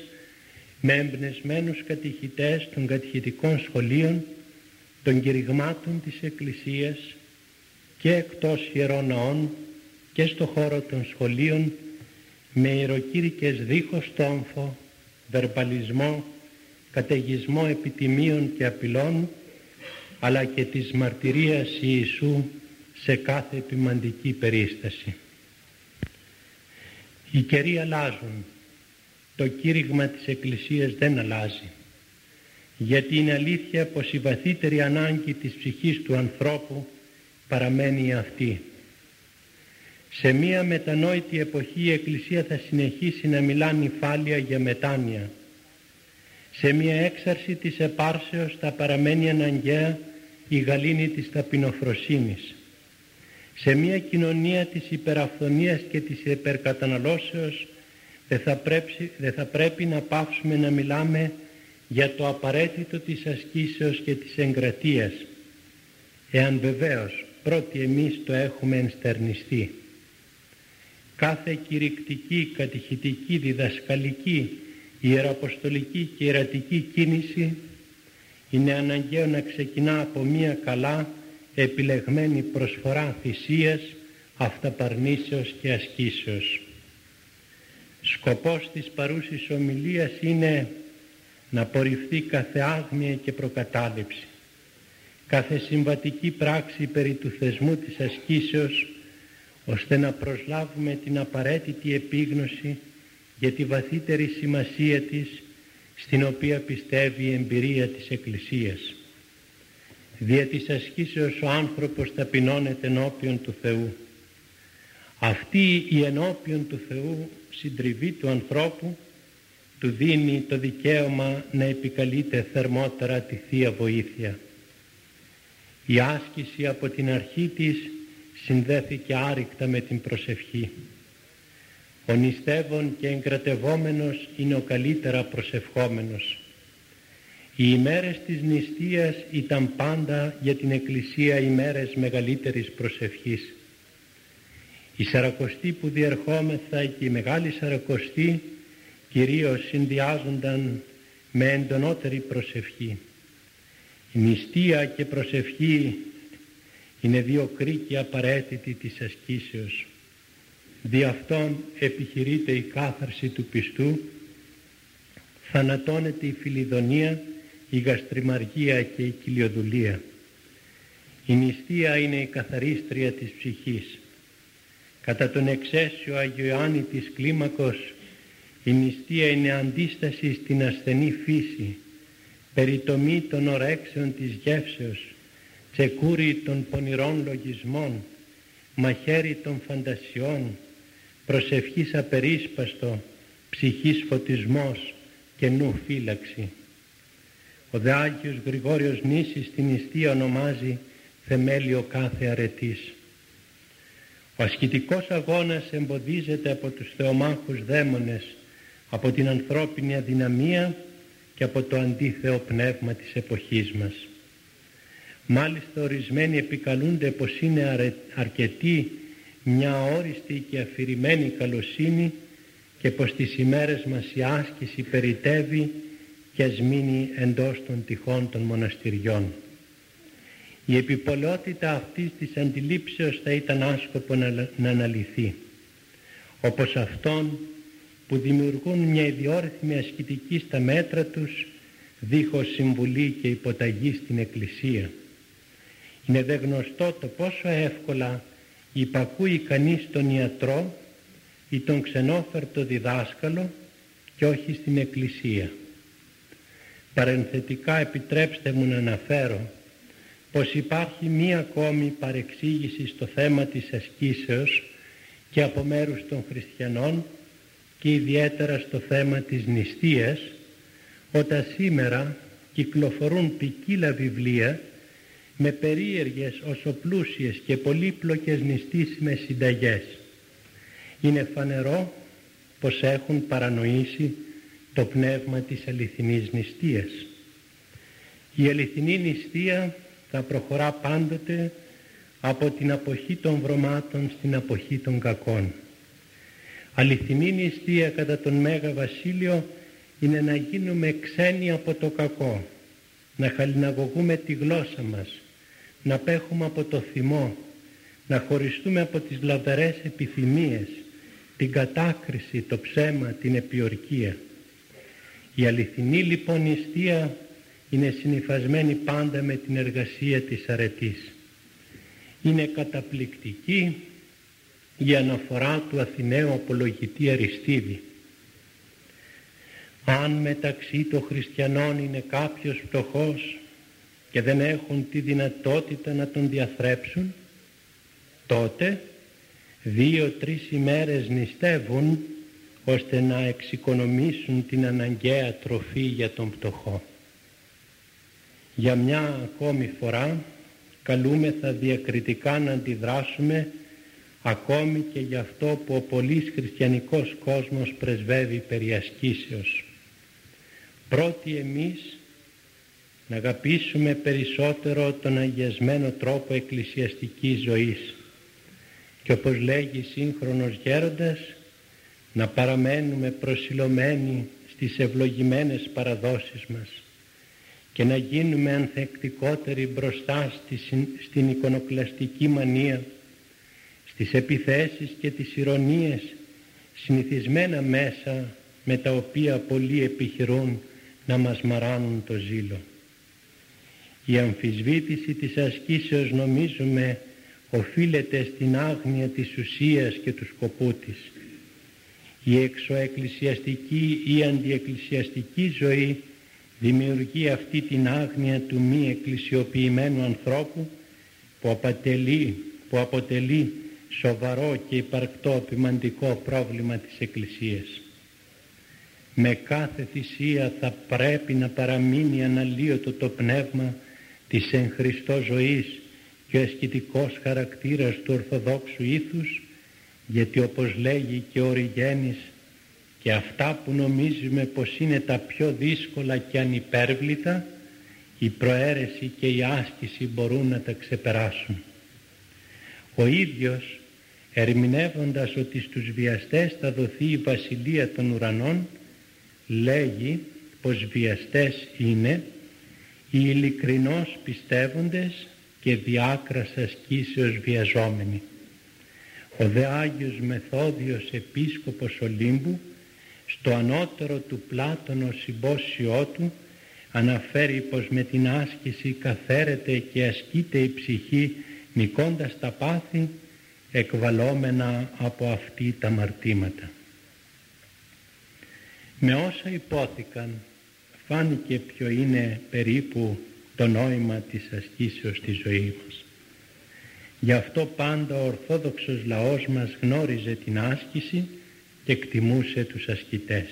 με εμπνεσμένους κατηχητές των κατηχητικών σχολείων, των κηρυγμάτων της Εκκλησίας και εκτός ιερών ναών και στο χώρο των σχολείων με ιεροκήρυκες δίχως τόμφο, βερμπαλισμό, καταιγισμό επιτιμίων και απειλών αλλά και της μαρτυρίας Ιησού σε κάθε επιμαντική περίσταση. Οι καιροί αλλάζουν. Το κήρυγμα της Εκκλησίας δεν αλλάζει. Γιατί είναι αλήθεια πως η βαθύτερη ανάγκη της ψυχής του ανθρώπου παραμένει αυτή. Σε μία μετανόητη εποχή η Εκκλησία θα συνεχίσει να μιλά νυφάλια για μετάνοια. Σε μία έξαρση της επάρσεως θα παραμένει αναγκαία η γαλήνη της ταπεινοφροσύνης σε μια κοινωνία της υπεραφθονίας και της υπερκαταναλώσεως δεν θα, πρέπει, δεν θα πρέπει να πάψουμε να μιλάμε για το απαραίτητο της ασκήσεως και της εγκρατείας εάν βεβαίως πρώτοι εμείς το έχουμε ενστερνιστεί. Κάθε κηρυκτική, κατηχητική, διδασκαλική, ιεραποστολική και ιερατική κίνηση είναι αναγκαίο να ξεκινά από μία καλά επιλεγμένη προσφορά θυσίας, αυταπαρνήσεως και ασκήσεως. Σκοπός της παρούσης ομιλίας είναι να απορριφθεί κάθε άγνοια και προκατάληψη, κάθε συμβατική πράξη περί του θεσμού της ασκήσεως, ώστε να προσλάβουμε την απαραίτητη επίγνωση για τη βαθύτερη σημασία της, στην οποία πιστεύει η εμπειρία της Εκκλησίας. Δια της ασκήσεως ο άνθρωπος ταπεινώνεται ενώπιον του Θεού. Αυτή η ενώπιον του Θεού συντριβή του ανθρώπου του δίνει το δικαίωμα να επικαλείται θερμότερα τη Θεία Βοήθεια. Η άσκηση από την αρχή της συνδέθηκε άρρηκτα με την προσευχή. Ο νηστεύων και εγκρατευόμενος είναι ο καλύτερα προσευχόμενος. Οι ημέρες της νηστείας ήταν πάντα για την Εκκλησία ημέρες μεγαλύτερης προσευχής. Η Σαρακοστή που διερχόμεθα και η Μεγάλη Σαρακοστή κυρίως συνδυάζονταν με εντονότερη προσευχή. Η νηστεία και προσευχή είναι δύο κρίκοι απαραίτητοι της ασκήσεως. Δι' αυτόν επιχειρείται η κάθαρση του πιστού, θανατώνεται η φιλιδονία η γαστριμαργία και η κοιλιοδουλία. Η νηστεία είναι η καθαρίστρια της ψυχής. Κατά τον εξαίσιο Αγιο Ιωάννη της κλίμακος η νηστεία είναι αντίσταση στην ασθενή φύση, περιτομή των ορέξεων της γεύσεως, τσεκούρι των πονηρών λογισμών, μαχαίρι των φαντασιών, προσευχής απερίσπαστο, ψυχής φωτισμός και νου φύλαξη. Ο δε Άγιος Γρηγόριος Νήσης στην ιστία ονομάζει θεμέλιο κάθε αρετής. Ο ασκητικός αγώνας εμποδίζεται από τους θεομάχους δαίμονες, από την ανθρώπινη αδυναμία και από το αντίθεο πνεύμα της εποχής μας. Μάλιστα ορισμένοι επικαλούνται πως είναι αρκετή μια αόριστη και αφηρημένη καλοσύνη και πως τις ημέρες μας η άσκηση περιτεύει και ας μείνει εντός των τυχών των μοναστηριών. Η επιπολαιότητα αυτής της αντιλήψεως θα ήταν άσκοπο να, να αναλυθεί, όπως αυτών που δημιουργούν μια ιδιόρυθμη ασκητική στα μέτρα τους δίχως συμβουλή και υποταγή στην Εκκλησία. Είναι δε γνωστό το πόσο εύκολα υπακούει κανείς τον ιατρό ή τον ξενόφερτο διδάσκαλο και όχι στην Εκκλησία. Παρενθετικά επιτρέψτε μου να αναφέρω πως υπάρχει μία ακόμη παρεξήγηση στο θέμα της ασκήσεως και από μέρους των χριστιανών και ιδιαίτερα στο θέμα της νηστείας όταν σήμερα κυκλοφορούν ποικίλα βιβλία με περίεργες όσο πλούσιες και πολύπλοκες νηστίσιμες συνταγές. Είναι φανερό πως έχουν παρανοήσει το πνεύμα της αληθινής νηστείας. Η αληθινή νηστεία θα προχωρά πάντοτε από την αποχή των βρωμάτων στην αποχή των κακών. Αληθινή νηστεία κατά τον Μέγα Βασίλειο είναι να γίνουμε ξένοι από το κακό, να χαλιναγωγούμε τη γλώσσα μας, να πέχουμε από το θυμό, να χωριστούμε από τις λαβερές επιθυμίες, την κατάκριση, το ψέμα, την επιορκία. Η αληθινή λοιπόν νηστεία είναι συνειφασμένη πάντα με την εργασία της αρετής. Είναι καταπληκτική η αναφορά του Αθηναίου απολογητή Αριστίδη. Αν μεταξύ των χριστιανών είναι κάποιος φτωχός και δεν έχουν τη δυνατότητα να τον διαθρέψουν, τότε δύο-τρεις ημέρες νηστεύουν ώστε να εξοικονομήσουν την αναγκαία τροφή για τον πτωχό. Για μια ακόμη φορά καλούμεθα διακριτικά να αντιδράσουμε ακόμη και για αυτό που ο πολύς χριστιανικός κόσμος πρεσβεύει περί ασκήσεως. Πρώτοι εμείς να αγαπήσουμε περισσότερο τον αγιασμένο τρόπο εκκλησιαστικής ζωής και όπως λέγει σύγχρονος γέροντας να παραμένουμε προσιλωμένοι στις ευλογημένες παραδόσεις μας και να γίνουμε ανθεκτικότεροι μπροστά στη, στην εικονοκλαστική μανία, στις επιθέσεις και τις ηρωνίες συνηθισμένα μέσα με τα οποία πολλοί επιχειρούν να μας μαράνουν το ζήλο. Η αμφισβήτηση της ασκήσεως νομίζουμε οφείλεται στην άγνοια της ουσίας και του σκοπού της. Η εξωεκκλησιαστική ή αντιεκκλησιαστική ζωή δημιουργεί αυτή την άγνοια του μη εκκλησιοποιημένου ανθρώπου που αποτελεί, που αποτελεί σοβαρό και υπαρκτό επιμαντικό πρόβλημα της Εκκλησίας. Με κάθε θυσία θα πρέπει να παραμείνει αναλύωτο το πνεύμα της εν Χριστώ ζωής και ο ασκητικός χαρακτήρας του Ορθοδόξου ήθους γιατί όπως λέγει και ο Ριγένης και αυτά που νομίζουμε πως είναι τα πιο δύσκολα και ανυπέρβλητα η προαίρεση και η άσκηση μπορούν να τα ξεπεράσουν. Ο ίδιος ερμηνεύοντας ότι στους βιαστές θα δοθεί η βασιλεία των ουρανών λέγει πως βιαστές είναι οι ειλικρινώς πιστεύοντες και διάκρας ασκήσεως βιαζόμενοι. Ο δε Άγιος Μεθόδιος Επίσκοπος Ολύμπου στο ανώτερο του Πλάτωνο συμπόσιό του αναφέρει πως με την άσκηση καθαίρεται και ασκείται η ψυχή νικώντας τα πάθη εκβαλόμενα από αυτή τα μαρτήματα. Με όσα υπόθηκαν φάνηκε ποιο είναι περίπου το νόημα της ασκήσεως στη ζωή μας. Γι' αυτό πάντα ο Ορθόδοξος λαός μας γνώριζε την άσκηση και εκτιμούσε τους ασκητές.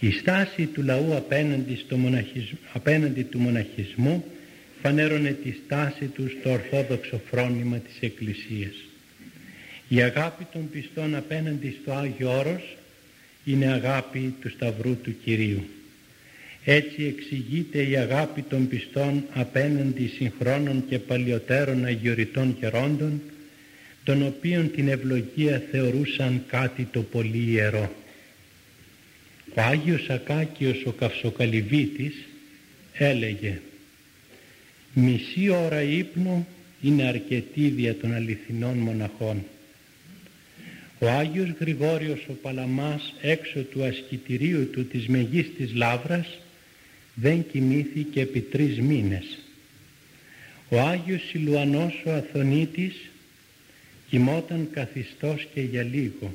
Η στάση του λαού απέναντι, στο απέναντι του μοναχισμού φανέρωνε τη στάση του στο ορθόδοξο φρόνημα της Εκκλησίας. Η αγάπη των πιστών απέναντι στο Άγιο Όρος είναι αγάπη του Σταυρού του Κυρίου. Έτσι εξηγείται η αγάπη των πιστών απέναντι συγχρόνων και παλιωτέρων αγιοριτών γερόντων, των οποίων την ευλογία θεωρούσαν κάτι το πολύ ιερό. Ο Άγιος Ακάκιος ο Καυσοκαλυβίτης έλεγε «Μισή ώρα ύπνου είναι αρκετή δια των αληθινών μοναχών». Ο Άγιος Γρηγόριος ο Παλαμάς έξω του ασκητηρίου του της Μεγίστης Λάβρας δεν κοιμήθηκε επί τρεις μήνες. Ο Άγιος Σιλουανός ο Αθωνίτης κοιμόταν καθιστός και για λίγο.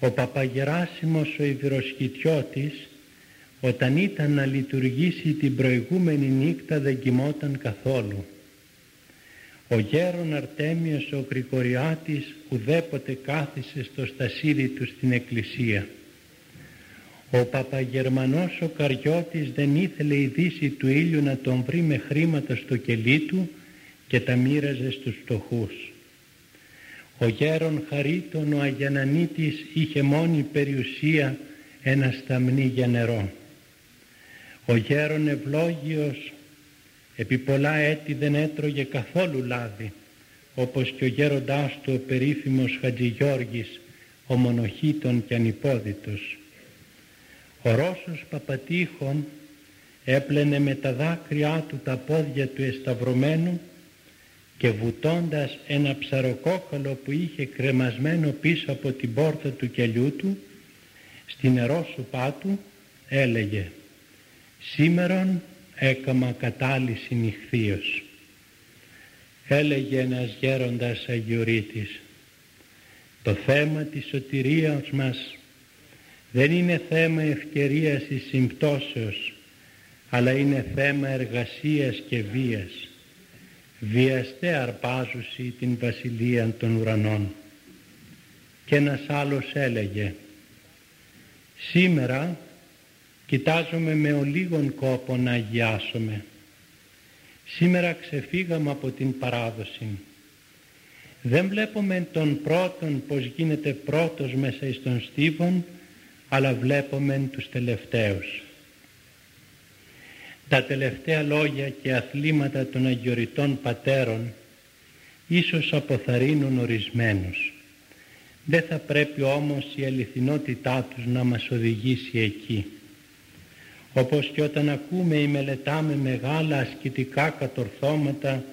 Ο Παπαγεράσιμος ο Ιδροσχητιώτης όταν ήταν να λειτουργήσει την προηγούμενη νύχτα δεν κοιμόταν καθόλου. Ο γέρον Αρτέμιος ο Γρηγοριάτης ουδέποτε κάθισε στο στασίδι του στην εκκλησία. Ο Παπαγερμανός ο Καριώτης δεν ήθελε η δύση του ήλιου να τον βρει με χρήματα στο κελί του και τα μοίραζε στους φτωχούς. Ο γέρον Χαρίτων ο Αγιανανίτης είχε μόνη περιουσία ένα σταμνί για νερό. Ο γέρον Ευλόγιος επί πολλά έτη δεν έτρωγε καθόλου λάδι όπως και ο γέροντάς του ο περίφημος Χατζηγιώργης ο μονοχήτων και ανυπόδητος. Ο Ρώσος Παπατήχων έπλαινε με τα δάκρυά του τα πόδια του εσταυρωμένου και βουτώντας ένα ψαροκόκαλο που είχε κρεμασμένο πίσω από την πόρτα του κελιού του στην νερόσουπά του έλεγε «Σήμερον έκαμα κατάλυση νυχθείως». Έλεγε ένας γέροντας Αγιορείτης «Το θέμα της σωτηρίας μας δεν είναι θέμα ευκαιρίας ή συμπτώσεως, αλλά είναι θέμα εργασίας και βίας. Βιαστέ αρπάζουσι την βασιλεία των ουρανών. Και ένας άλλος έλεγε «Σήμερα κοιτάζομαι με ολίγον κόπο να αγιάσουμε. Σήμερα ξεφύγαμε από την παράδοση. Δεν βλέπουμε τον πρώτον πως γίνεται πρώτος μέσα εις τον στίβον, αλλά βλέπουμε τους τελευταίους. Τα τελευταία λόγια και αθλήματα των αγιοριτών πατέρων ίσως αποθαρρύνουν ορισμένους. Δεν θα πρέπει όμως η αληθινότητά τους να μας οδηγήσει εκεί. Όπως και όταν ακούμε ή μελετάμε μεγάλα ασκητικά κατορθώματα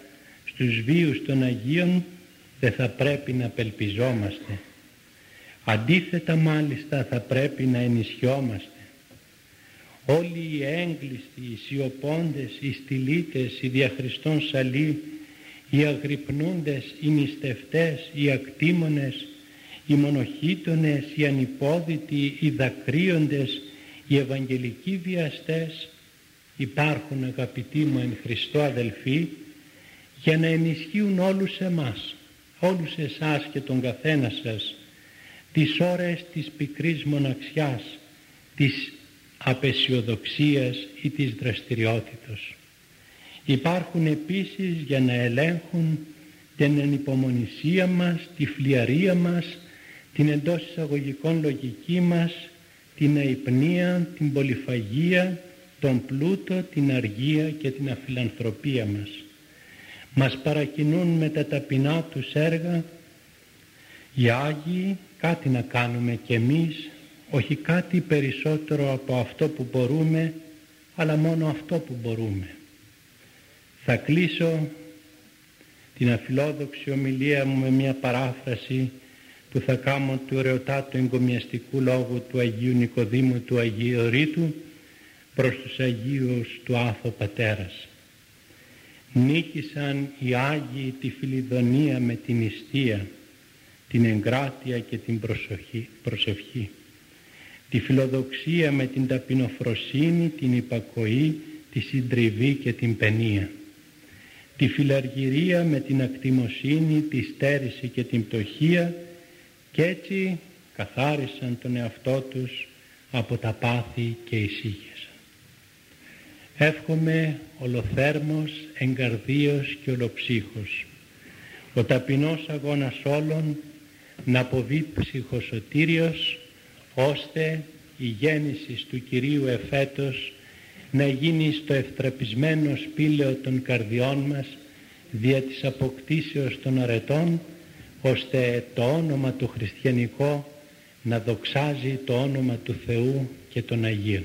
στους βίους των Αγίων δεν θα πρέπει να απελπιζόμαστε Αντίθετα μάλιστα θα πρέπει να ενισχυόμαστε. Όλοι οι έγκλειστοι, οι σιωπώντες, οι στυλίτες, οι διαχριστών σαλοί, οι αγρυπνούντες, οι νηστευτές, οι ακτήμονες, οι μονοχήτονες, οι ανυπόδητοι, οι δακρύοντες, οι ευαγγελικοί βιαστές υπάρχουν αγαπητοί μου εν Χριστώ αδελφοί για να ενισχύουν όλους εμάς, όλους εσάς και τον καθένα σας τις ώρες της πικρής μοναξιάς, της απεσιοδοξίας ή της δραστηριότητος. Υπάρχουν επίσης για να ελέγχουν την ανυπομονησία μας, τη φλιαρία μας, την εντός εισαγωγικών λογική μας, την αϊπνία, την πολυφαγία, τον πλούτο, την αργία και την αφιλανθρωπία μας. Μας παρακινούν με τα ταπεινά τους έργα οι Άγιοι κάτι να κάνουμε κι εμείς, όχι κάτι περισσότερο από αυτό που μπορούμε, αλλά μόνο αυτό που μπορούμε. Θα κλείσω την αφιλόδοξη ομιλία μου με μια παράφραση που θα κάνω του ωραιοτάτου εγκομιαστικού λόγου του Αγίου Νικοδήμου του Αγίου Ρήτου προς τους Αγίους του Άθο Πατέρας. Νίκησαν οι Άγιοι τη Φιλιδονία με την ιστία την εγκράτεια και την προσοχή, προσευχή, τη φιλοδοξία με την ταπεινοφροσύνη, την υπακοή, τη συντριβή και την παινία, τη φιλαργυρία με την ακτιμοσύνη, τη στέρηση και την πτωχία και έτσι καθάρισαν τον εαυτό τους από τα πάθη και εισήγησαν. Εύχομαι ολοθέρμος, εγκαρδίος και ολοψύχος ο ταπεινός αγώνας όλων να αποβεί ψυχοσωτήριος ώστε η γέννηση του Κυρίου εφέτος να γίνει στο ευτραπισμένο σπήλαιο των καρδιών μας δια της αποκτήσεως των αρετών ώστε το όνομα του χριστιανικό να δοξάζει το όνομα του Θεού και των Αγίων.